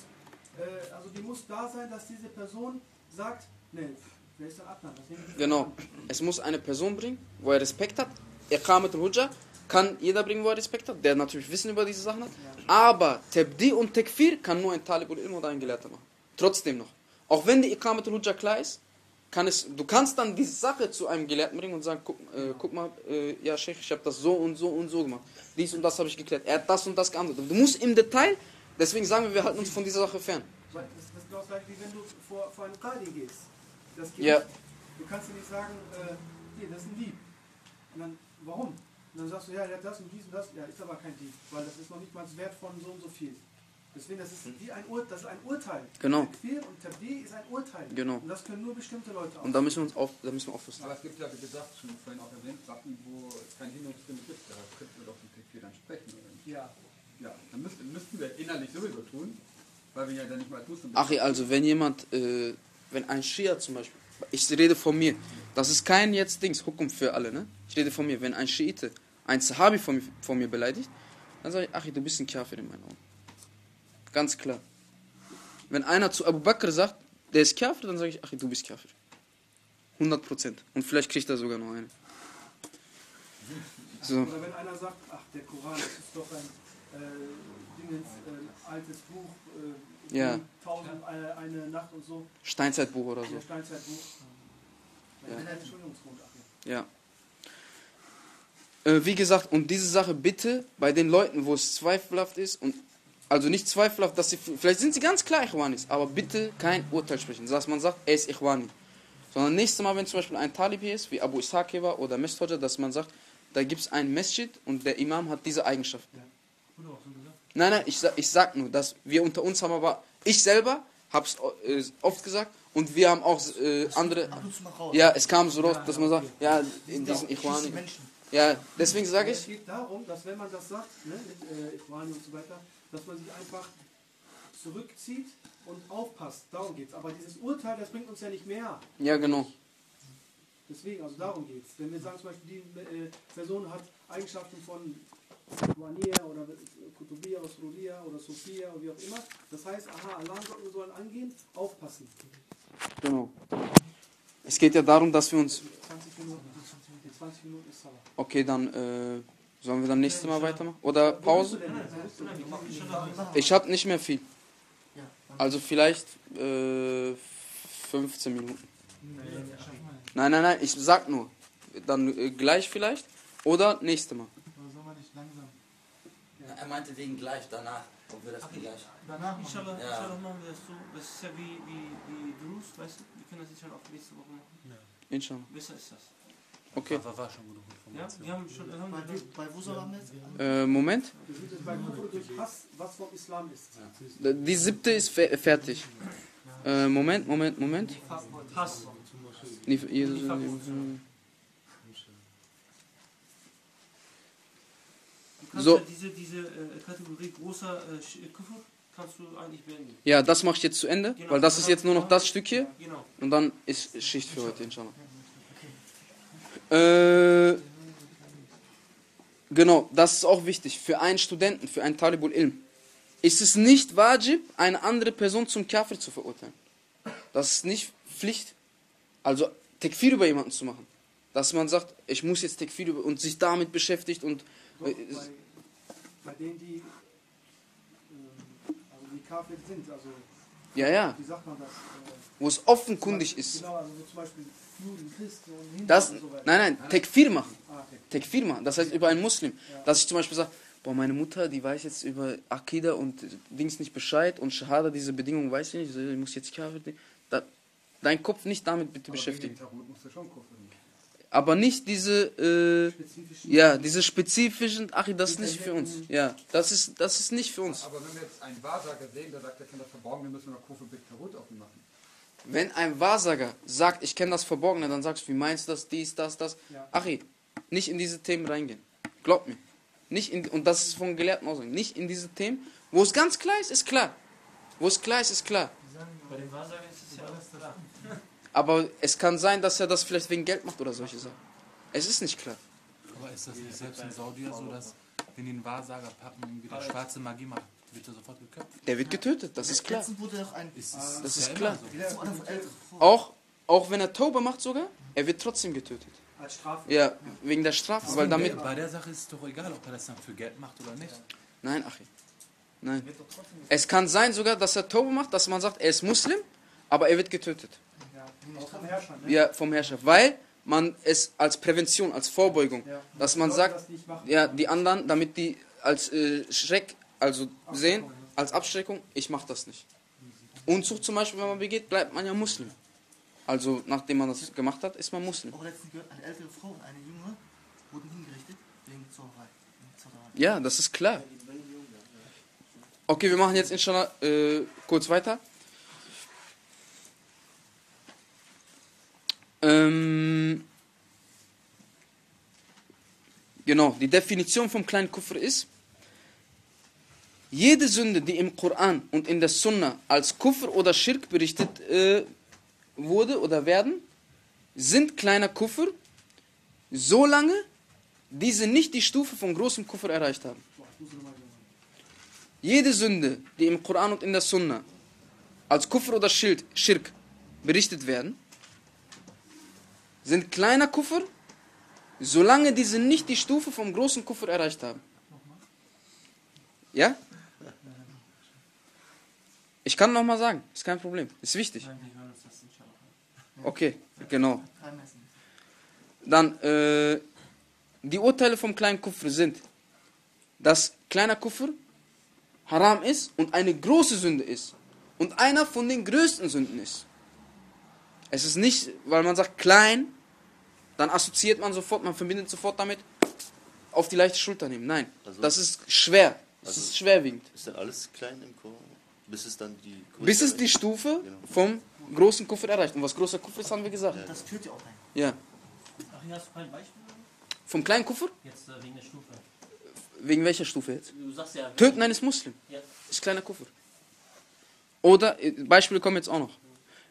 äh, also die muss da sein, dass diese Person sagt, ne, wer ist denn nicht Genau. Es muss eine Person bringen, wo er Respekt hat. Iqamat al-Hujja kann jeder bringen, wo er Respekt hat, der natürlich Wissen über diese Sachen hat. Aber Tabdi und Tekfir kann nur ein Talib ilm oder ein Gelehrter machen. Trotzdem noch. Auch wenn die Iqamat al-Hujja klar ist, kann es, du kannst dann diese Sache zu einem Gelehrten bringen und sagen, guck, äh, guck mal, äh, ja Sheikh, ich habe das so und so und so gemacht. Dies und das habe ich geklärt. Er hat das und das geantwortet. Du musst im Detail, deswegen sagen wir, wir halten uns von dieser Sache fern. Das, das genau das gleiche, wie wenn du vor, vor einen Qadi gehst. Das Gericht, Ja. Du kannst dir nicht sagen, äh, hier, das ist ein Dieb. Und dann, warum? Und dann sagst du, ja, der hat das und dies und das. Ja, ist aber kein Dieb, weil das ist noch nicht mal das Wert von so und so viel. Deswegen, das ist wie ein, Ur das ist ein Urteil. Genau. Takfir und Tabdi ist ein Urteil. Genau. Und das können nur bestimmte Leute Und da müssen wir uns auf, da müssen wir aufpassen. Aber es gibt ja, wie gesagt, schon vorhin auch erwähnt, Sachen, wo es kein Hin und drin gibt. Da könnten wir doch mit Tekfir dann sprechen. Oder nicht? Ja. Ja, dann müssten, müssten wir innerlich sowieso tun, weil wir ja dann nicht mal tun. Achi, also wenn jemand, äh, wenn ein Schia zum Beispiel, ich rede von mir, das ist kein jetzt Dings, Hukum für alle, ne? Ich rede von mir, wenn ein Schiite ein Sahabi von mir, von mir beleidigt, dann sage ich, Achi, du bist ein Kafir in meinen Augen. Ganz klar. Wenn einer zu Abu Bakr sagt, der ist Kafir, dann sage ich, Achi, du bist Kafir. 100 Prozent. Und vielleicht kriegt er sogar noch eine. So. Oder wenn einer sagt, ach, der Koran, das ist doch ein äh, Dingens, äh, altes Buch, äh, Ja. tausend äh, eine Nacht und so, Steinzeitbuch oder so. Steinzeitbuch. Ja. Ja. Entschuldigungsgrund, ach ja. Ja. Äh, wie gesagt, und diese Sache bitte bei den Leuten, wo es zweifelhaft ist, und also nicht zweifelhaft, dass sie, vielleicht sind sie ganz klar Ikhwanis, aber bitte kein Urteil sprechen, dass man sagt, er ist Ikhwani. Sondern nächstes Mal, wenn zum Beispiel ein Talib hier ist, wie Abu Ishaq war oder Mesthodja, dass man sagt, da gibt es einen Masjid und der Imam hat diese Eigenschaften. So gesagt. Nein, nein, ich, ich sag nur, dass wir unter uns haben aber, ich selber habe es äh, oft gesagt und wir haben auch äh, andere, ja, es kam so raus, dass man sagt, ja, in diesen Ikhwani. Ja, deswegen sage Es ich, geht darum, dass wenn man das sagt, ne, mit äh, Ikhwani und so weiter, dass man sich einfach zurückzieht und aufpasst. Darum geht es. Aber dieses Urteil, das bringt uns ja nicht mehr. ja genau. Deswegen, also darum geht es. Wenn wir sagen zum Beispiel, die äh, Person hat Eigenschaften von Wania oder Kutubia oder Surulia oder Sophia oder wie auch immer, das heißt, aha, Alarmglocken sollen angehen, aufpassen. Genau. Es geht ja darum, dass wir uns. 20 Minuten, die 20 Minuten ist Salah. Okay, dann äh, sollen wir dann nächstes Mal weitermachen? Oder Pause? Ich habe nicht mehr viel. Ja. Also vielleicht äh, 15 Minuten. Nein, nein, nein, ich sag nur. Dann äh, gleich vielleicht oder nächste Mal. Er meinte wegen gleich, danach, ob wir das gleich. Danach machen. Inshallah, Ja. inshallah machen wir das so. Das ist ja wie, wie, wie Drus, weißt du? Wir können das jetzt schon auf nächste Woche machen. Inshallah. Besser ist das. Okay. War, war schon gute Ja, Information. wir haben schon. Wir haben Bei, bei wo soll man jetzt? Äh, Moment. Was vom Islam ist. Die siebte ist fe fertig. Äh, Moment, Moment, Moment. Hass. Jesus- Du kannst So. ja diese, diese äh, Kategorie großer äh, Sch- Kufr kannst du eigentlich beenden. Ja, das mache ich jetzt zu Ende, Genau, weil das ist jetzt nur noch das Stück hier. Genau. Und dann ist Schicht für heute, inshallah. Äh, genau, das ist auch wichtig. Für einen Studenten, für einen Talibul Ilm, ist es nicht wajib, eine andere Person zum Kafir zu verurteilen. Das ist nicht Pflicht. Also Tekfir über jemanden zu machen. Dass man sagt, ich muss jetzt Tekfir über und sich damit beschäftigt und Doch, äh, bei, bei denen, die, ähm, also die Kafir sind, also ja, ja, wie sagt man das? Wo es offenkundig ist. Genau, also so zum Beispiel Juden, Christen und Das, und so weiter. nein, nein, Tekfir machen. Ah, okay. Tekfir machen. Das heißt über einen Muslim. Dass ich zum Beispiel sage, boah, meine Mutter, die weiß jetzt über Akida und Dings nicht Bescheid und Shahada, diese Bedingungen weiß ich nicht, ich muss jetzt Kafir. Dein Kopf nicht damit bitte Aber beschäftigen. wegen Tarot musst du schon gucken. Aber nicht diese, äh, Spezifischen ja, diese spezifischen, ach, das ist nicht für uns. Ja, das ist, das ist nicht für uns. Aber wenn wir jetzt einen Wahrsager sehen, der sagt, er kann das verborgen, dann müssen wir noch Kufe Big Tarot auf ihn machen. Wenn ein Wahrsager sagt, ich kenne das Verborgene, dann sagst du, wie meinst du das, dies, das, das. Ja. Achi, nicht in diese Themen reingehen. Glaub mir. Nicht in, und das ist von Gelehrten Aussagen. Nicht in diese Themen. Wo es ganz klar ist, ist klar. Wo es klar ist, ist klar. Bei den Wahrsagen ist es ja alles klar. Aber es kann sein, dass er das vielleicht wegen Geld macht oder solche Sachen. Es ist nicht klar. Aber ist das nicht selbst in Saudi so, dass wenn die einen Wahrsager packen, irgendwie der schwarze Magie macht, wird er sofort geköpft? Der wird getötet, das ist klar. Das ist klar. Auch, auch wenn er Tauber macht sogar, er wird trotzdem getötet. als Strafe. Ja, wegen der Strafe, weil damit... Bei der Sache ist es doch egal, ob er das dann für Geld macht oder nicht. Nein, Achi. Nein. Es kann sein sogar, dass er Tauber macht, dass man sagt, er ist Muslim, aber er wird getötet. Auch vom Herrscher. Ne? Ja, vom Herrscher. Weil man es als Prävention, als Vorbeugung, Ja. dass man sagt, das nicht machen. ja, die anderen, damit die als äh, Schreck, also sehen, als Abschreckung, ich mach das nicht. Unzucht zum Beispiel, wenn man begeht, bleibt man ja Muslim. Also nachdem man das gemacht hat, ist man Muslim. Auch letztens gehört, eine ältere Frau und eine jüngere wurden hingerichtet wegen Zauberei. Zauberei. Ja, das ist klar. Okay, wir machen jetzt inshallah äh, kurz weiter. Genau, die Definition vom kleinen Kufr ist, jede Sünde, die im Koran und in der Sunna als Kufr oder Schirk berichtet äh, wurde oder werden, sind kleiner Kufr, solange diese nicht die Stufe von großem Kufr erreicht haben. Jede Sünde, die im Koran und in der Sunna als Kufr oder Schild, Schirk berichtet werden, sind kleiner Kufr, solange diese nicht die Stufe vom großen Kufr erreicht haben. Ja? Ich kann nochmal sagen, ist kein Problem, ist wichtig. Okay, genau. Dann, äh, die Urteile vom kleinen Kufr sind, dass kleiner Kufr haram ist und eine große Sünde ist. Und einer von den größten Sünden ist. Es ist nicht, weil man sagt klein, dann assoziiert man sofort, man verbindet sofort damit, auf die leichte Schulter nehmen. Nein, Also- das ist schwer. Das Also- ist schwerwiegend. Ist denn alles klein im Koran? Bis es dann die Größe Bis es die? Stufe Genau. vom großen Kufr erreicht. Und was großer Kufr ist, haben wir gesagt. Ja. Das führt ja auch ein. Ja. Ach, hier hast du kein Beispiel? Vom kleinen Kufr? Jetzt äh, wegen der Stufe. Wegen welcher Stufe jetzt? Du sagst ja. Töten eines Muslim. Ja. Ist kleiner Kufr. Oder, äh, Beispiele kommen jetzt auch noch.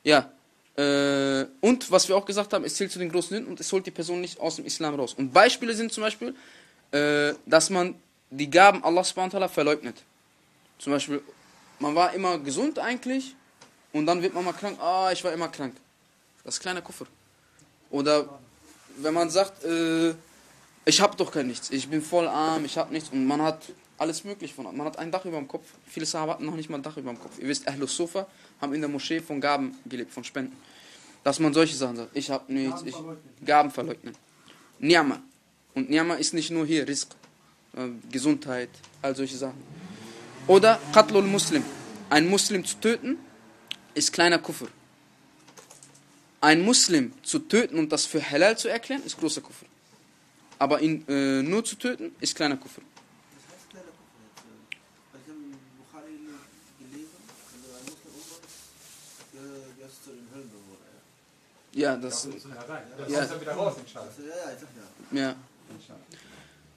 Ja. Äh, und was wir auch gesagt haben, es zählt zu den großen Sünden und es holt die Person nicht aus dem Islam raus. Und Beispiele sind zum Beispiel, äh, dass man die Gaben Allah subhanahu verleugnet. Zum Beispiel, man war immer gesund eigentlich und dann wird man mal krank. Ah, ich war immer krank. Das ist kleiner Kufr. Oder wenn man sagt, äh, ich habe doch kein nichts, ich bin voll arm, ich habe nichts und man hat alles möglich von man hat ein Dach über dem Kopf. Viele Sahaba hatten noch nicht mal ein Dach über dem Kopf. Ihr wisst, Ahlus Sofa haben in der Moschee von Gaben gelebt, von Spenden. Dass man solche Sachen sagt, ich habe nichts, Gaben ich verleugnen. Gaben verleugnen. Ni'ma. Und Ni'ma ist nicht nur hier Rizq, äh, Gesundheit, all solche Sachen. Oder Qatlul Muslim. Ein Muslim zu töten ist kleiner Kufr. Ein Muslim zu töten und das für halal zu erklären, ist großer Kufr. Aber ihn äh, nur zu töten, ist kleiner Kufr. Das heißt kleiner Kuffer jetzt. äh, weil Ich habe in Bukhari gelesen, wenn du ein Muslim umbringst, äh, gehörst du zu den Höllenbewohnern. Ja, das. Das Ja. kommt dann wieder raus, inshallah. Also, ja, ja, ja. Ja.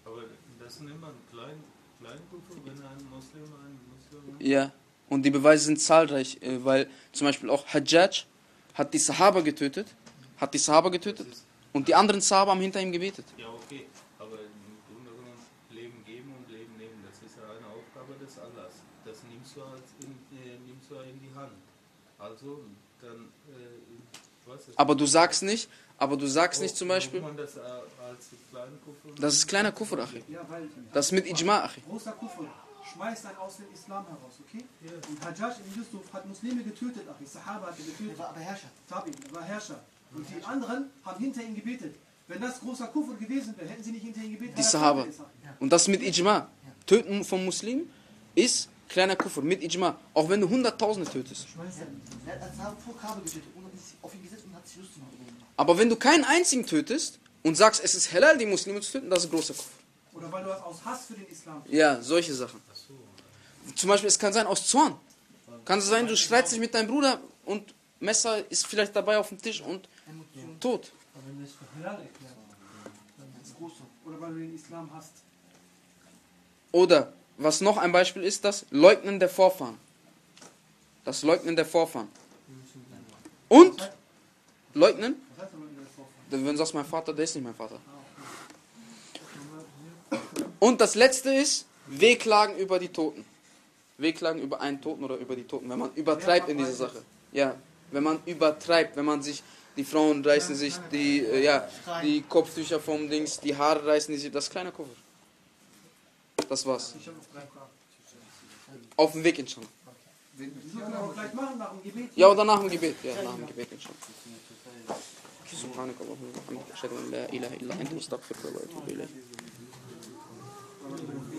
Aber das nennt man klein, Kleinkultur, wenn ein Muslim ein Muslim. Ja. Und die Beweise sind zahlreich, äh, weil zum Beispiel auch Hajjaj hat die Sahaba getötet, hat die Sahaba getötet und die anderen Sahaba haben hinter ihm gebetet. Ja, okay, aber im Grunde genommen Leben geben und Leben nehmen, das ist ja eine Aufgabe des Allahs. Das nimmst du, als in, äh, nimmst du in die Hand. Also, dann, Aber du sagst nicht, aber du sagst nicht zum Beispiel, man das äh, das ist kleiner Kufr, Achi. Das ist mit Ijma, Achi. großer Kufr schmeißt einen aus dem Islam heraus, okay? Und Hajjaj ibn Yusuf hat Muslime getötet, Achi. Sahaba hat er Er getötet. war aber Herrscher. Tabi, er war Herrscher. Und die anderen haben hinter ihm gebetet. Wenn das großer Kufr gewesen wäre, hätten sie nicht hinter ihm gebetet. Die Sahaba. Und das mit Ijma. Töten von Muslimen ist kleiner Kufr, mit Ijma. Auch wenn du Hunderttausende tötest. Er hat vor Kabe getötet auf ihn gesetzt und hat sich Lust gemacht. Aber wenn du keinen einzigen tötest und sagst, es ist halal, die Muslime zu töten, das ist großer Kufr. Oder weil du das aus Hass für den Islam Ja, solche Sachen. Zum Beispiel, es kann sein aus Zorn. Kann es sein, du streitst dich mit deinem Bruder und Messer ist vielleicht dabei auf dem Tisch und Emotionen. tot. Aber wenn du es für halal erklärst, Das ist große. oder weil du den Islam hasst. Oder, was noch ein Beispiel ist, das Leugnen der Vorfahren. Das Leugnen der Vorfahren. Und Leugnen, in wenn du sagst, mein Vater, der ist nicht mein Vater. Und das letzte ist Wehklagen über die Toten. Wehklagen über einen Toten oder über die Toten, wenn man übertreibt in dieser Sache. Ja, wenn man übertreibt, wenn man sich, die Frauen reißen sich die, äh, ja, die Kopftücher vom Dings, die Haare reißen sich, das ist kleiner Koffer. Das war's. Auf dem Weg inshallah. Das Ja, oder nach dem Gebet. Ja, nach dem Gebet. سبحانك اللهم وبحمدك أشهد أن لا إله إلا أنت أستغفرك وأتوب إليك